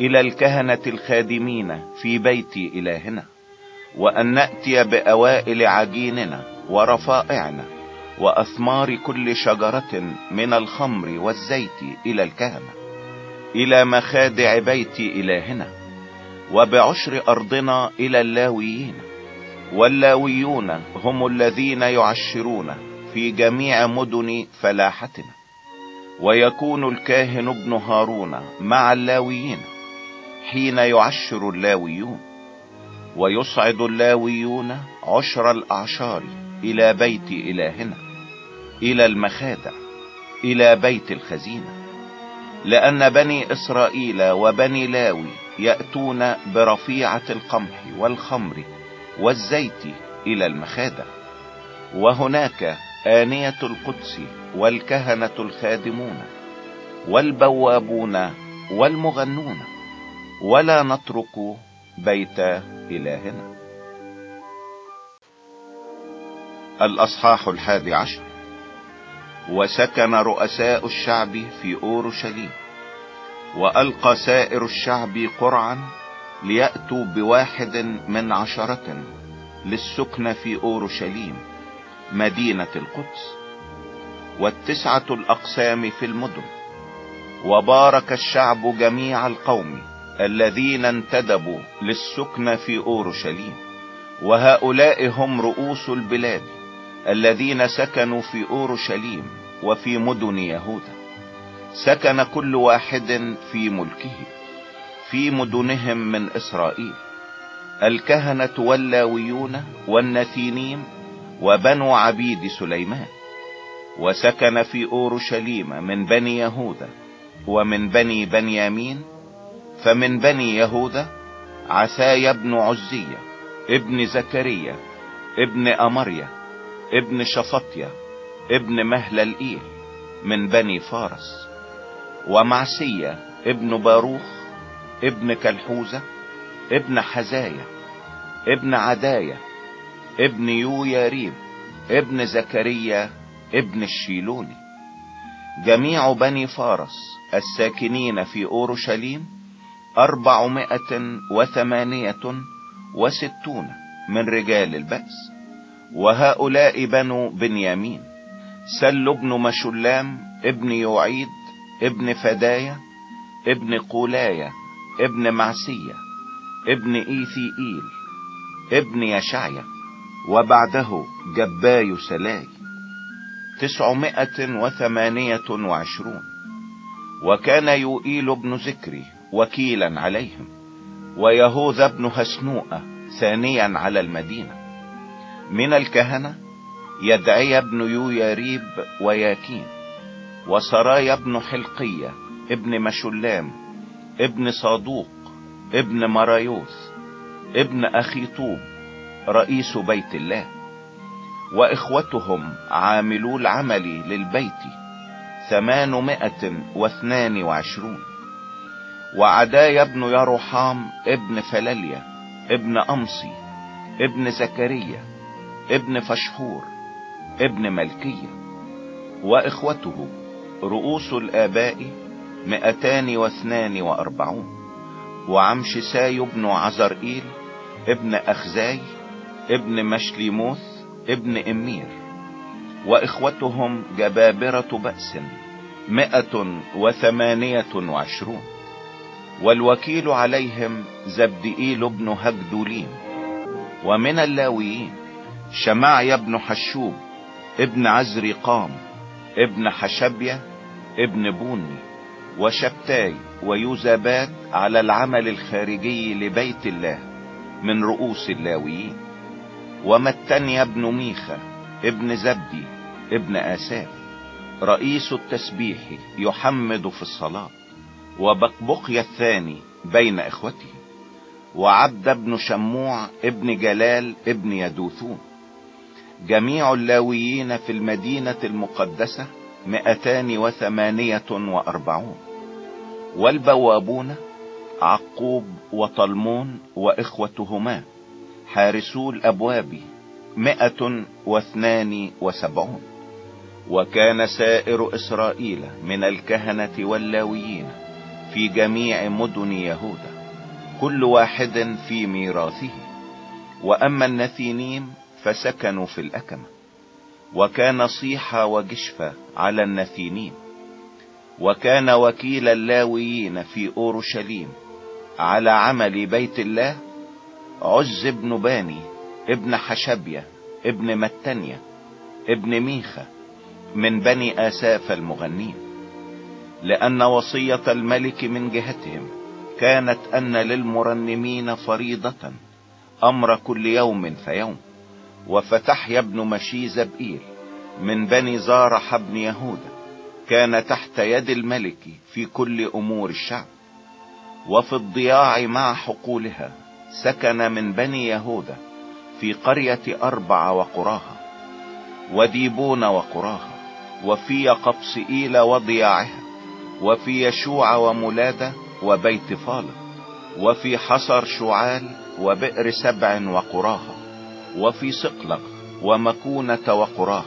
إلى الكهنة الخادمين في بيت إلهنا وأن نأتي بأوائل عجيننا ورفائعنا وأثمار كل شجرة من الخمر والزيت إلى الكهنة إلى مخادع بيت إلهنا. وبعشر أرضنا إلى اللاويين. واللاويون هم الذين يعشرون في جميع مدن فلاحتنا. ويكون الكاهن ابن هارون مع اللاويين حين يعشر اللاويون. ويصعد اللاويون عشر الأعشار إلى بيت إلهنا إلى المخادع إلى بيت الخزينة. لأن بني إسرائيل وبني لاوي يأتون برفيعة القمح والخمر والزيت إلى المخادع وهناك آنية القدس والكهنة الخادمون والبوابون والمغنون. ولا نترك بيت إلهنا. الأصحاح الحادي عشر. وسكن رؤساء الشعب في أورشليم. وألقى سائر الشعب قرعا ليأتوا بواحد من عشرة للسكن في أورشليم مدينة القدس. والتسعة الأقسام في المدن. وبارك الشعب جميع القوم الذين انتدبوا للسكن في أورشليم. وهؤلاء هم رؤوس البلاد الذين سكنوا في أورشليم وفي مدن يهوذا. سكن كل واحد في ملكه في مدنهم من إسرائيل. الكهنة واللاويون والنثينيم وبنو عبيد سليمان. وسكن في أورشليم من بني يهوذا ومن بني بنيامين فمن بني يهوذا عسايا بن عزية ابن زكريا ابن أمريا ابن شفطيا ابن مهللئيل من بني فارس. ومعسية ابن باروخ ابن كالحوزة ابن حزايا ابن عدايا ابن يوياريب ابن زكريا ابن الشيلوني. جميع بني فارس الساكنين في أورشليم أربعمائة وثمانية وستون من رجال البأس. وهؤلاء بنو بنيامين سل ابن مشلام ابن يعيد ابن فدايا ابن قولايا ابن معسية ابن إيثيئيل ابن يشعيا وبعده جباي سلاي. تسعمائة وثمانية وعشرون. وكان يوئيل بن ذكري وكيلا عليهم ويهوذا بن هسنوء ثانيا على المدينة. من الكهنة يدعي بن يوياريب وياكين. وسرايا بن حلقية ابن مشلام ابن صادوق ابن مرايوث ابن اخيطوب رئيس بيت الله. وإخوتهم عاملو العمل للبيت ثمانمائة واثنان وعشرون. وعدايا ابن يروحام ابن فلليا ابن أمصي ابن زكريا ابن فشحور ابن ملكية. وإخوته رؤوس الآباء مئتان واثنان وأربعون وعمشساي بن عزرئيل ابن أخزاي ابن مشليموث ابن إمير وإخوتهم جبابرة بأس مئة وثمانية وعشرون والوكيل عليهم زبدئيل بن هجدولين ومن اللاويين شمعي بن حشوب ابن عزري قام ابن حشبية ابن بوني وشبتاي ويوزابات على العمل الخارجي لبيت الله من رؤوس اللاويين ومتنيا ابن ميخا ابن زبدي ابن آساف. رئيس التسبيح يحمد في الصلاة وبقبقيا الثاني بين إخوته وعبد بن شموع ابن جلال ابن يدوثون. جميع اللاويين في المدينة المقدسة مئتان وثمانية وأربعون. والبوابون عقوب وطلمون وإخوتهما حارسو الابواب مئة واثنان وسبعون. وكان سائر إسرائيل من الكهنة واللاويين في جميع مدن يهوذا كل واحد في ميراثه. وأما النثينيم فسكنوا في الأكمة. وكان صيحة وجشفة على النثينيم وكان وكيل اللاويين في أورشليم على عمل بيت الله عز بن باني ابن حشبية ابن متنية ابن ميخا من بني آساف المغنين لأن وصية الملك من جهتهم كانت أن للمرنمين فريضة أمر كل يوم فيوم. وفتحيا بن مشيز بئيل من بني زارح بن يهوذا كان تحت يد الملك في كل أمور الشعب. وفي الضياع مع حقولها سكن من بني يهوذا في قرية أربع وقراها وديبون وقراها وفي قبصئيل وضياعها وفي يشوع ومولادة وبيت فالق وفي حصر شعال وبئر سبع وقراها. وفي صقلغ ومكونة وقراها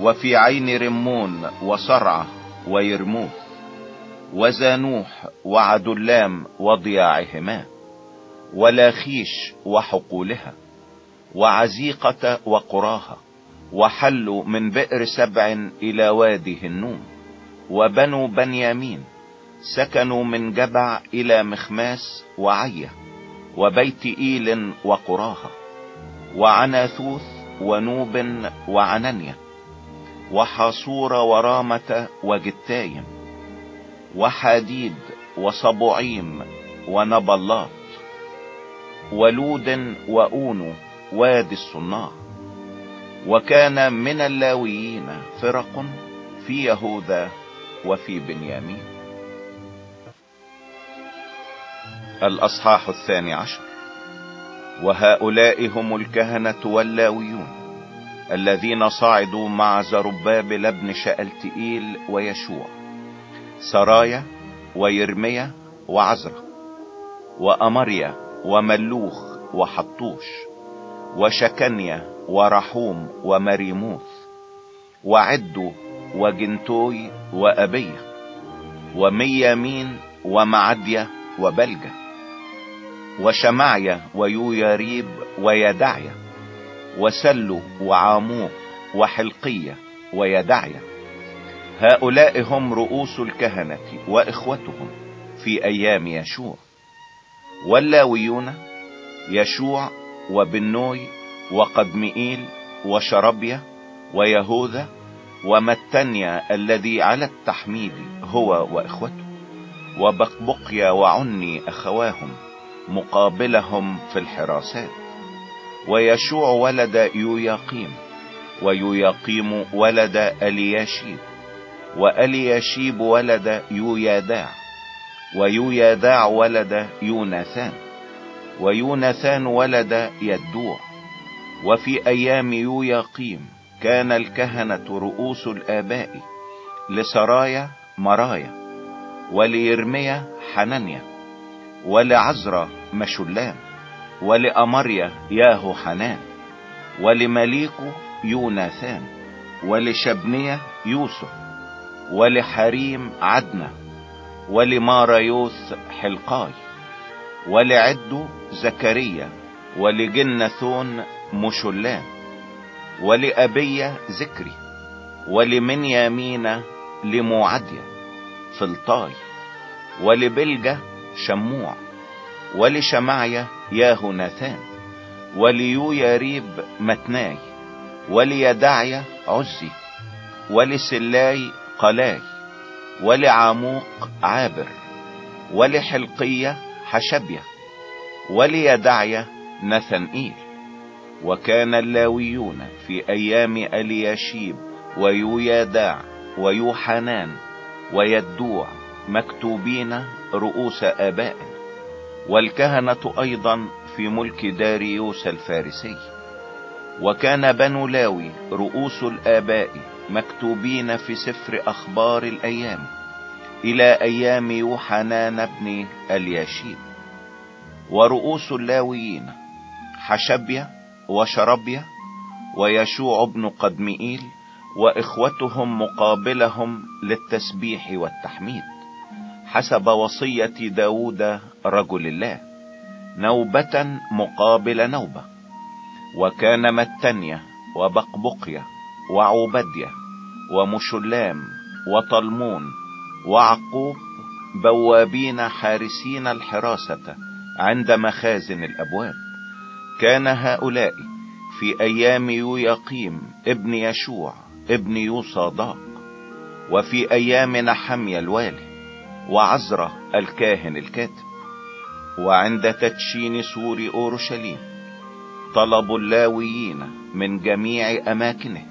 وفي عين رمون وصرعة ويرموث وزانوح وعدلام وضياعهما ولاخيش وحقولها وعزيقة وقراها وحلوا من بئر سبع إلى وادي النوم وبنو بنيامين سكنوا من جبع إلى مخماس وعية وبيت إيل وقراها. وعناثوث ونوب وعننيا وحاصور ورامة وجتايم وحديد وصبعيم ونبلات ولود وأونو وادي الصناع وكان من اللاويين فرق في يهوذا وفي بنيامين. الأصحاح الثاني عشر. وهؤلاء هم الكهنة واللاويون الذين صعدوا مع زربابل ابن شألتئيل ويشوع سرايا ويرميا وعزرا وأمريا وملوخ وحطوش وشكنيا ورحوم ومريموث وعدو وجنتوي وأبية وميامين ومعدية وبلجة. وشمعية ويوياريب ويدعية وسلو وعاموق وحلقية ويدعية هؤلاء هم رؤوس الكهنة وإخوتهم في أيام يشوع. واللاويون يشوع وبنوي وقدمئيل وشربيا ويهوذا ومتنيا الذي على التحميد هو وإخوته وبقبقيا وعني أخواهم. مقابلهم في الحراسات. ويشوع ولد يوياقيم ويوياقيم ولد ألياشيب وألياشيب ولد يوياداع ويوياداع ولد يوناثان ويوناثان ولد يدوع. وفي أيام يوياقيم كان الكهنة رؤوس الآباء لسرايا مرايا وليرميا حنانيا. ولعزرا مشلام ولأمريا ياهو حنان ولمليكو يوناثان ولشبنية يوسف ولحريم عدنة ولماريوث حلقاي ولعدو زكريا ولجنثون مشلام ولأبية ذكري ولمنيامين لموعديا فلطاي ولبلجة شموع. ولشمعيا ياهو ناثان وليوياريب متناي وليدعيا عزي ولسلاي قلاي ولعاموق عابر ولحلقية حشبية وليدعيا نثنئيل وكان اللاويون في أيام ألياشيب ويوياداع ويوحنان ويدوع مكتوبين رؤوس آباء والكهنة أيضا في ملك داريوس الفارسي. وكان بنو لاوي رؤوس الآباء مكتوبين في سفر أخبار الأيام إلى أيام يوحنان بن الياشيب ورؤوس اللاويين حشبيا وشربيا ويشوع بن قدمئيل وإخوتهم مقابلهم للتسبيح والتحميد. حسب وصية داود رجل الله نوبة مقابل نوبة وكان متنية وبقبقية وعبدية ومشلام وطلمون وعقوب بوابين حارسين الحراسة عند مخازن الأبواب. كان هؤلاء في أيام يويقيم ابن يشوع ابن يوصاداق وفي أيام نحمي الوالي. وعزرة الكاهن الكاتب. وعند تدشين سور أورشليم طلبوا اللاويين من جميع أماكنهم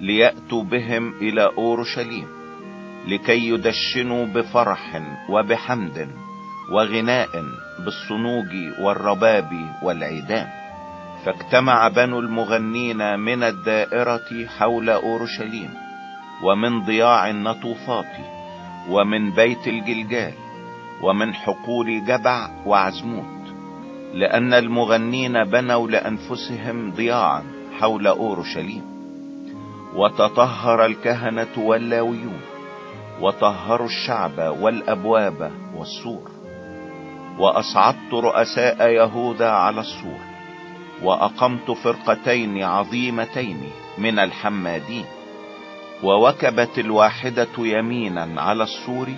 ليأتوا بهم إلى أورشليم لكي يدشنوا بفرح وبحمد وغناء بالصنوج والرباب والعيدان فاجتمع بنو المغنين من الدائرة حول أورشليم ومن ضياع النطوفات ومن بيت الجلجال ومن حقول جبع وعزموت لأن المغنين بنوا لأنفسهم ضياعا حول أورشليم. وتطهر الكهنة واللاويون وطهروا الشعب والأبواب والسور. وأصعدت رؤساء يهوذا على السور وأقمت فرقتين عظيمتين من الحمادين. ووكبت الواحدة يمينا على السور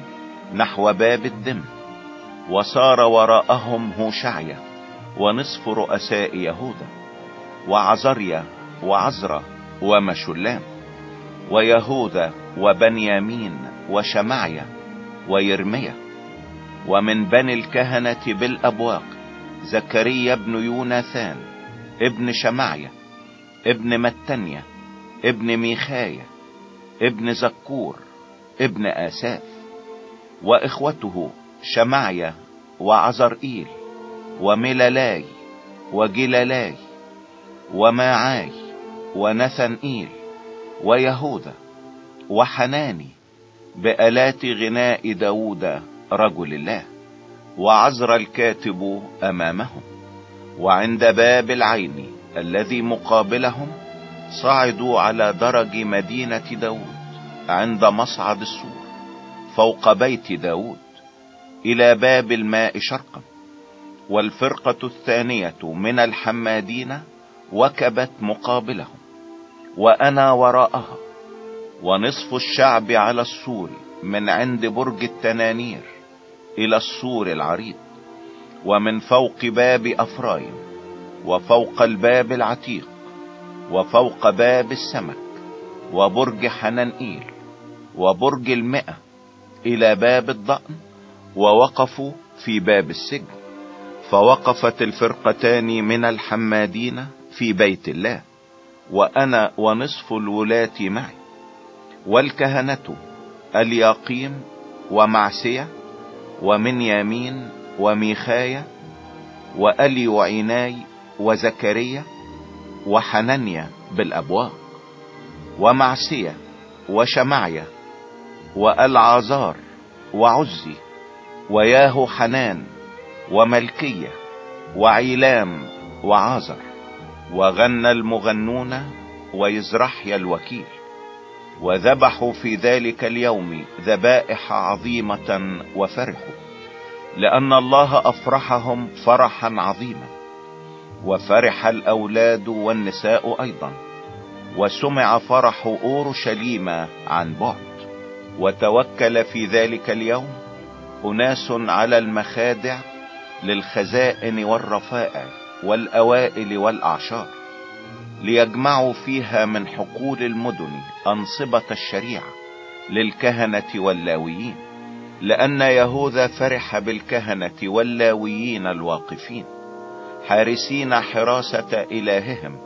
نحو باب الدم وصار وراءهم هوشعيا ونصف رؤساء يهوذا وعزريا وعزرا ومشلام ويهوذا وبنيامين وشمعيا ويرميا ومن بني الكهنة بالأبواق زكريا بن يوناثان ابن شمعيا ابن متنيا ابن ميخايا ابن زكور ابن آساف وإخوته شمعيا وعزرئيل ومللاي وجللاي وماعاي ونثنئيل ويهوذا وحناني بآلات غناء داود رجل الله وعزر الكاتب أمامهم وعند باب العين الذي مقابلهم صعدوا على درج مدينة داود. عند مصعد السور فوق بيت داود إلى باب الماء شرقا والفرقة الثانية من الحمادين وكبت مقابلهم وأنا وراءها ونصف الشعب على السور من عند برج التنانير إلى السور العريض ومن فوق باب أفرايم وفوق الباب العتيق وفوق باب السمك وبرج حنانئيل وبرج المئة إلى باب الضأن ووقفوا في باب السجن فوقفت الفرقتان من الحمادين في بيت الله وأنا ونصف الولاة معي والكهنة الياقيم ومعسية ومن يمين وميخايا وأليوعيناي وزكريا وحنانيا بالأبواق ومعسية وشمعيا والعازار وعزي وياهو حنان وملكية وعيلام وعازر وغنى المغنون ويزرحيا الوكيل وذبحوا في ذلك اليوم ذبائح عظيمة وفرحوا لأن الله أفرحهم فرحا عظيما وفرح الأولاد والنساء أيضا وسمع فرح أورشليم عن بعد وتوكل في ذلك اليوم أناس على المخادع للخزائن والرفائع والأوائل والأعشار ليجمعوا فيها من حقول المدن أنصبة الشريعة للكهنة واللاويين لأن يهوذا فرح بالكهنة واللاويين الواقفين حارسين حراسة إلههم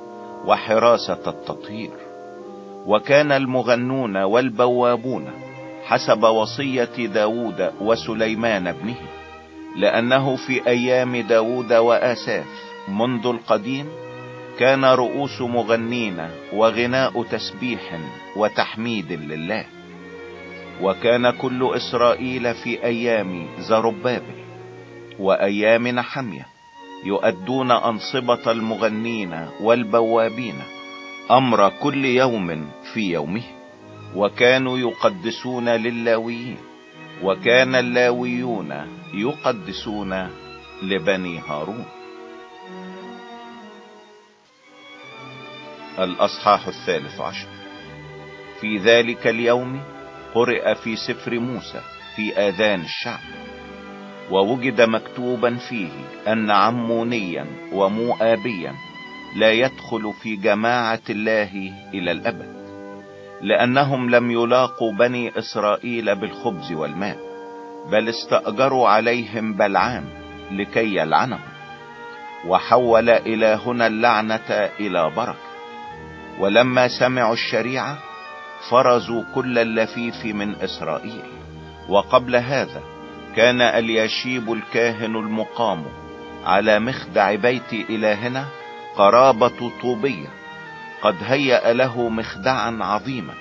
وحراسة التطهير وكان المغنون والبوابون حسب وصية داود وسليمان ابنه لأنه في أيام داود وآساف منذ القديم كان رؤوس مغنين وغناء تسبيح وتحميد لله. وكان كل إسرائيل في أيام زربابل وأيام نحمية يؤدون أنصبة المغنين والبوابين أمر كل يوم في يومه. وكانوا يقدسون للاويين وكان اللاويون يقدسون لبني هارون. الأصحاح الثالث عشر. في ذلك اليوم قرئ في سفر موسى في آذان الشعب ووجد مكتوبا فيه أن عمونيا ومؤابيا لا يدخل في جماعة الله إلى الأبد. لأنهم لم يلاقوا بني إسرائيل بالخبز والماء بل استأجروا عليهم بلعام لكي يلعنهم وحول إلهنا اللعنة إلى بركة. ولما سمعوا الشريعة فرزوا كل اللفيف من إسرائيل. وقبل هذا كان اليشيب الكاهن المقام على مخدع بيت إلهنا قرابة طوبية قد هيأ له مخدعا عظيما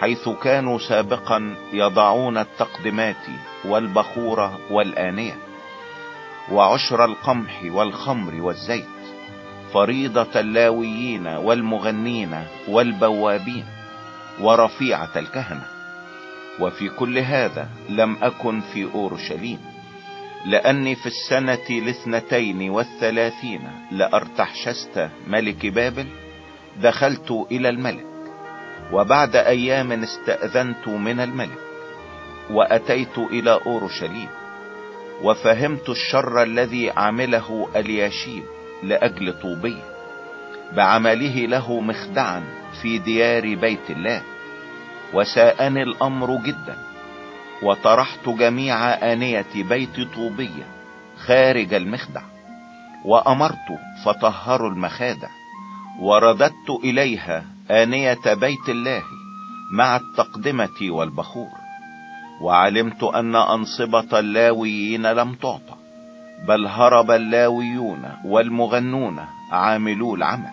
حيث كانوا سابقا يضعون التقدمات والبخور والآنية وعشر القمح والخمر والزيت فريضة اللاويين والمغنين والبوابين ورفيعة الكهنة. وفي كل هذا لم أكن في أورشليم لأني في السنة الاثنتين والثلاثين لأرتحشست ملك بابل دخلت إلى الملك وبعد أيام استأذنت من الملك وأتيت إلى أورشليم وفهمت الشر الذي عمله الياشيب لأجل طوبية بعمله له مخدعا في ديار بيت الله وساءني الأمر جدا وطرحت جميع آنية بيت طوبية خارج المخدع وأمرت فطهروا المخادع. ورددت إليها آنية بيت الله مع التقدمة والبخور وعلمت أن أنصبة اللاويين لم تعطى بل هرب اللاويون والمغنون عاملو العمل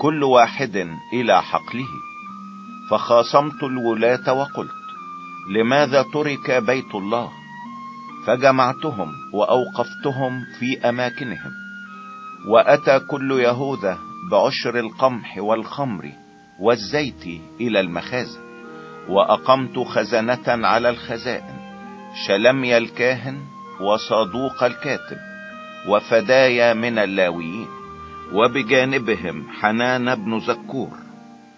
كل واحد إلى حقله. فخاصمت الولاة وقلت لماذا ترك بيت الله؟ فجمعتهم وأوقفتهم في أماكنهم وأتى كل يهوذا بعشر القمح والخمر والزيت إلى المخازن وأقمت خزنة على الخزائن شلمي الكاهن وصادوق الكاتب وفدايا من اللاويين وبجانبهم حنان بن زكور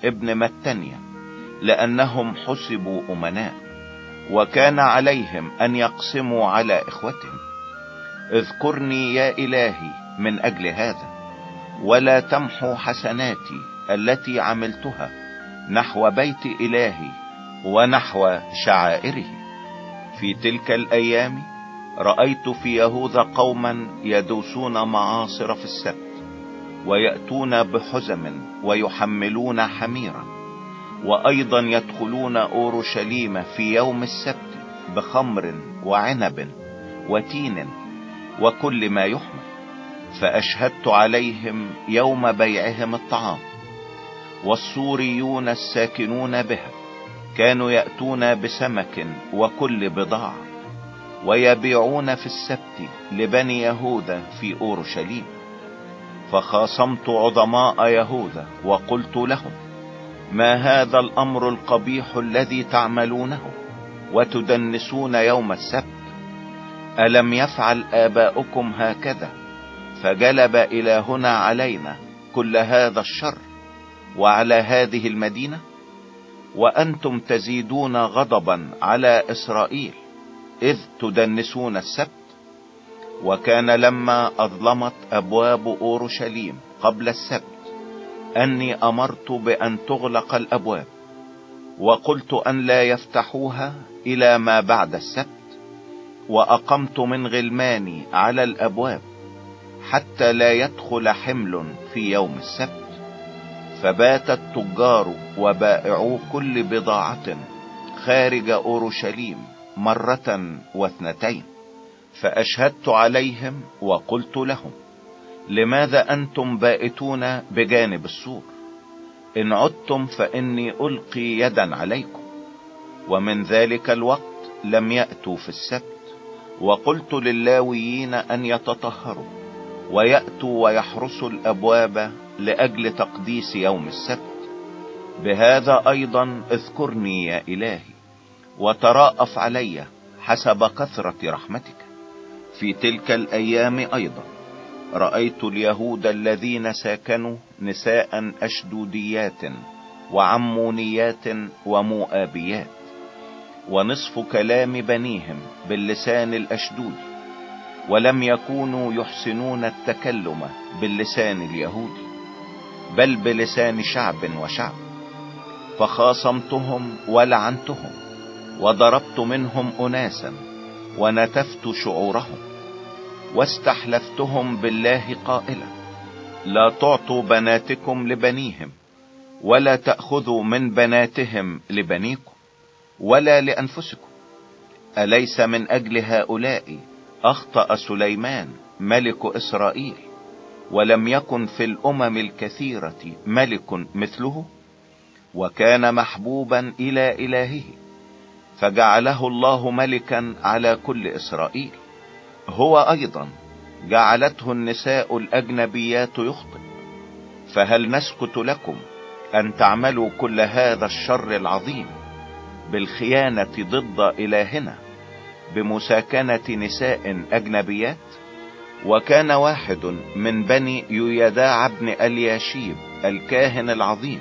ابن متنيا لأنهم حسبوا أمناء وكان عليهم أن يقسموا على إخوتهم اذكرني يا إلهي من أجل هذا. ولا تمحو حسناتي التي عملتها نحو بيت إلهي ونحو شعائره. في تلك الأيام رأيت في يهوذا قوما يدوسون معاصر في السبت ويأتون بحزم ويحملون حميرا وأيضا يدخلون أورشليم في يوم السبت بخمر وعنب وتين وكل ما يحمل. فأشهدت عليهم يوم بيعهم الطعام. والسوريون الساكنون بها كانوا يأتون بسمك وكل بضاعة ويبيعون في السبت لبني يهوذا في أورشليم. فخاصمت عظماء يهوذا وقلت لهم ما هذا الأمر القبيح الذي تعملونه وتدنسون يوم السبت؟ ألم يفعل آباؤكم هكذا فجلب إلى هنا علينا كل هذا الشر وعلى هذه المدينة وأنتم تزيدون غضبا على إسرائيل إذ تدنسون السبت وكان لما أظلمت أبواب أورشليم قبل السبت أني أمرت بأن تغلق الأبواب وقلت أن لا يفتحوها إلى ما بعد السبت وأقمت من غلماني على الأبواب. حتى لا يدخل حمل في يوم السبت. فبات التجار وبائعو كل بضاعة خارج أورشليم مرة واثنتين. فأشهدت عليهم وقلت لهم لماذا أنتم بائتون بجانب السور؟ إن عدتم فإني ألقي يدا عليكم. ومن ذلك الوقت لم يأتوا في السبت. وقلت للاويين أن يتطهروا. ويأتوا ويحرسوا الأبواب لأجل تقديس يوم السبت. بهذا أيضا اذكرني يا إلهي وتراءف علي حسب كثرة رحمتك. في تلك الأيام أيضا رأيت اليهود الذين ساكنوا نساء أشدوديات وعمونيات ومؤابيات ونصف كلام بنيهم باللسان الأشدودي ولم يكونوا يحسنون التكلم باللسان اليهودي بل بلسان شعب وشعب. فخاصمتهم ولعنتهم وضربت منهم أناسا ونتفت شعورهم واستحلفتهم بالله قائلا لا تعطوا بناتكم لبنيهم ولا تأخذوا من بناتهم لبنيكم ولا لأنفسكم. أليس من أجل هؤلاء أخطأ سليمان ملك إسرائيل ولم يكن في الأمم الكثيرة ملك مثله وكان محبوبا إلى إلهه فجعله الله ملكا على كل إسرائيل. هو أيضا جعلته النساء الأجنبيات يخطئ. فهل نسكت لكم أن تعملوا كل هذا الشر العظيم بالخيانة ضد إلهنا؟ بمساكنة نساء أجنبيات وكان واحد من بني يويداع بن الياشيب الكاهن العظيم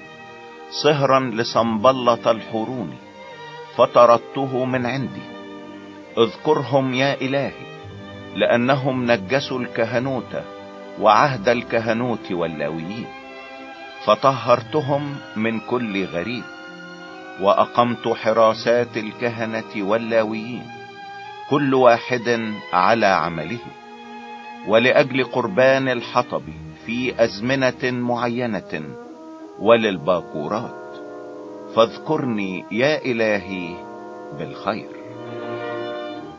صهرا لصنبلة الحوروني فطردته من عندي. اذكرهم يا إلهي لأنهم نجسوا الكهنوت وعهد الكهنوت واللاويين. فطهرتهم من كل غريب وأقمت حراسات الكهنة واللاويين. كل واحد على عمله ولأجل قربان الحطب في أزمنة معينة وللباكورات. فاذكرني يا إلهي بالخير.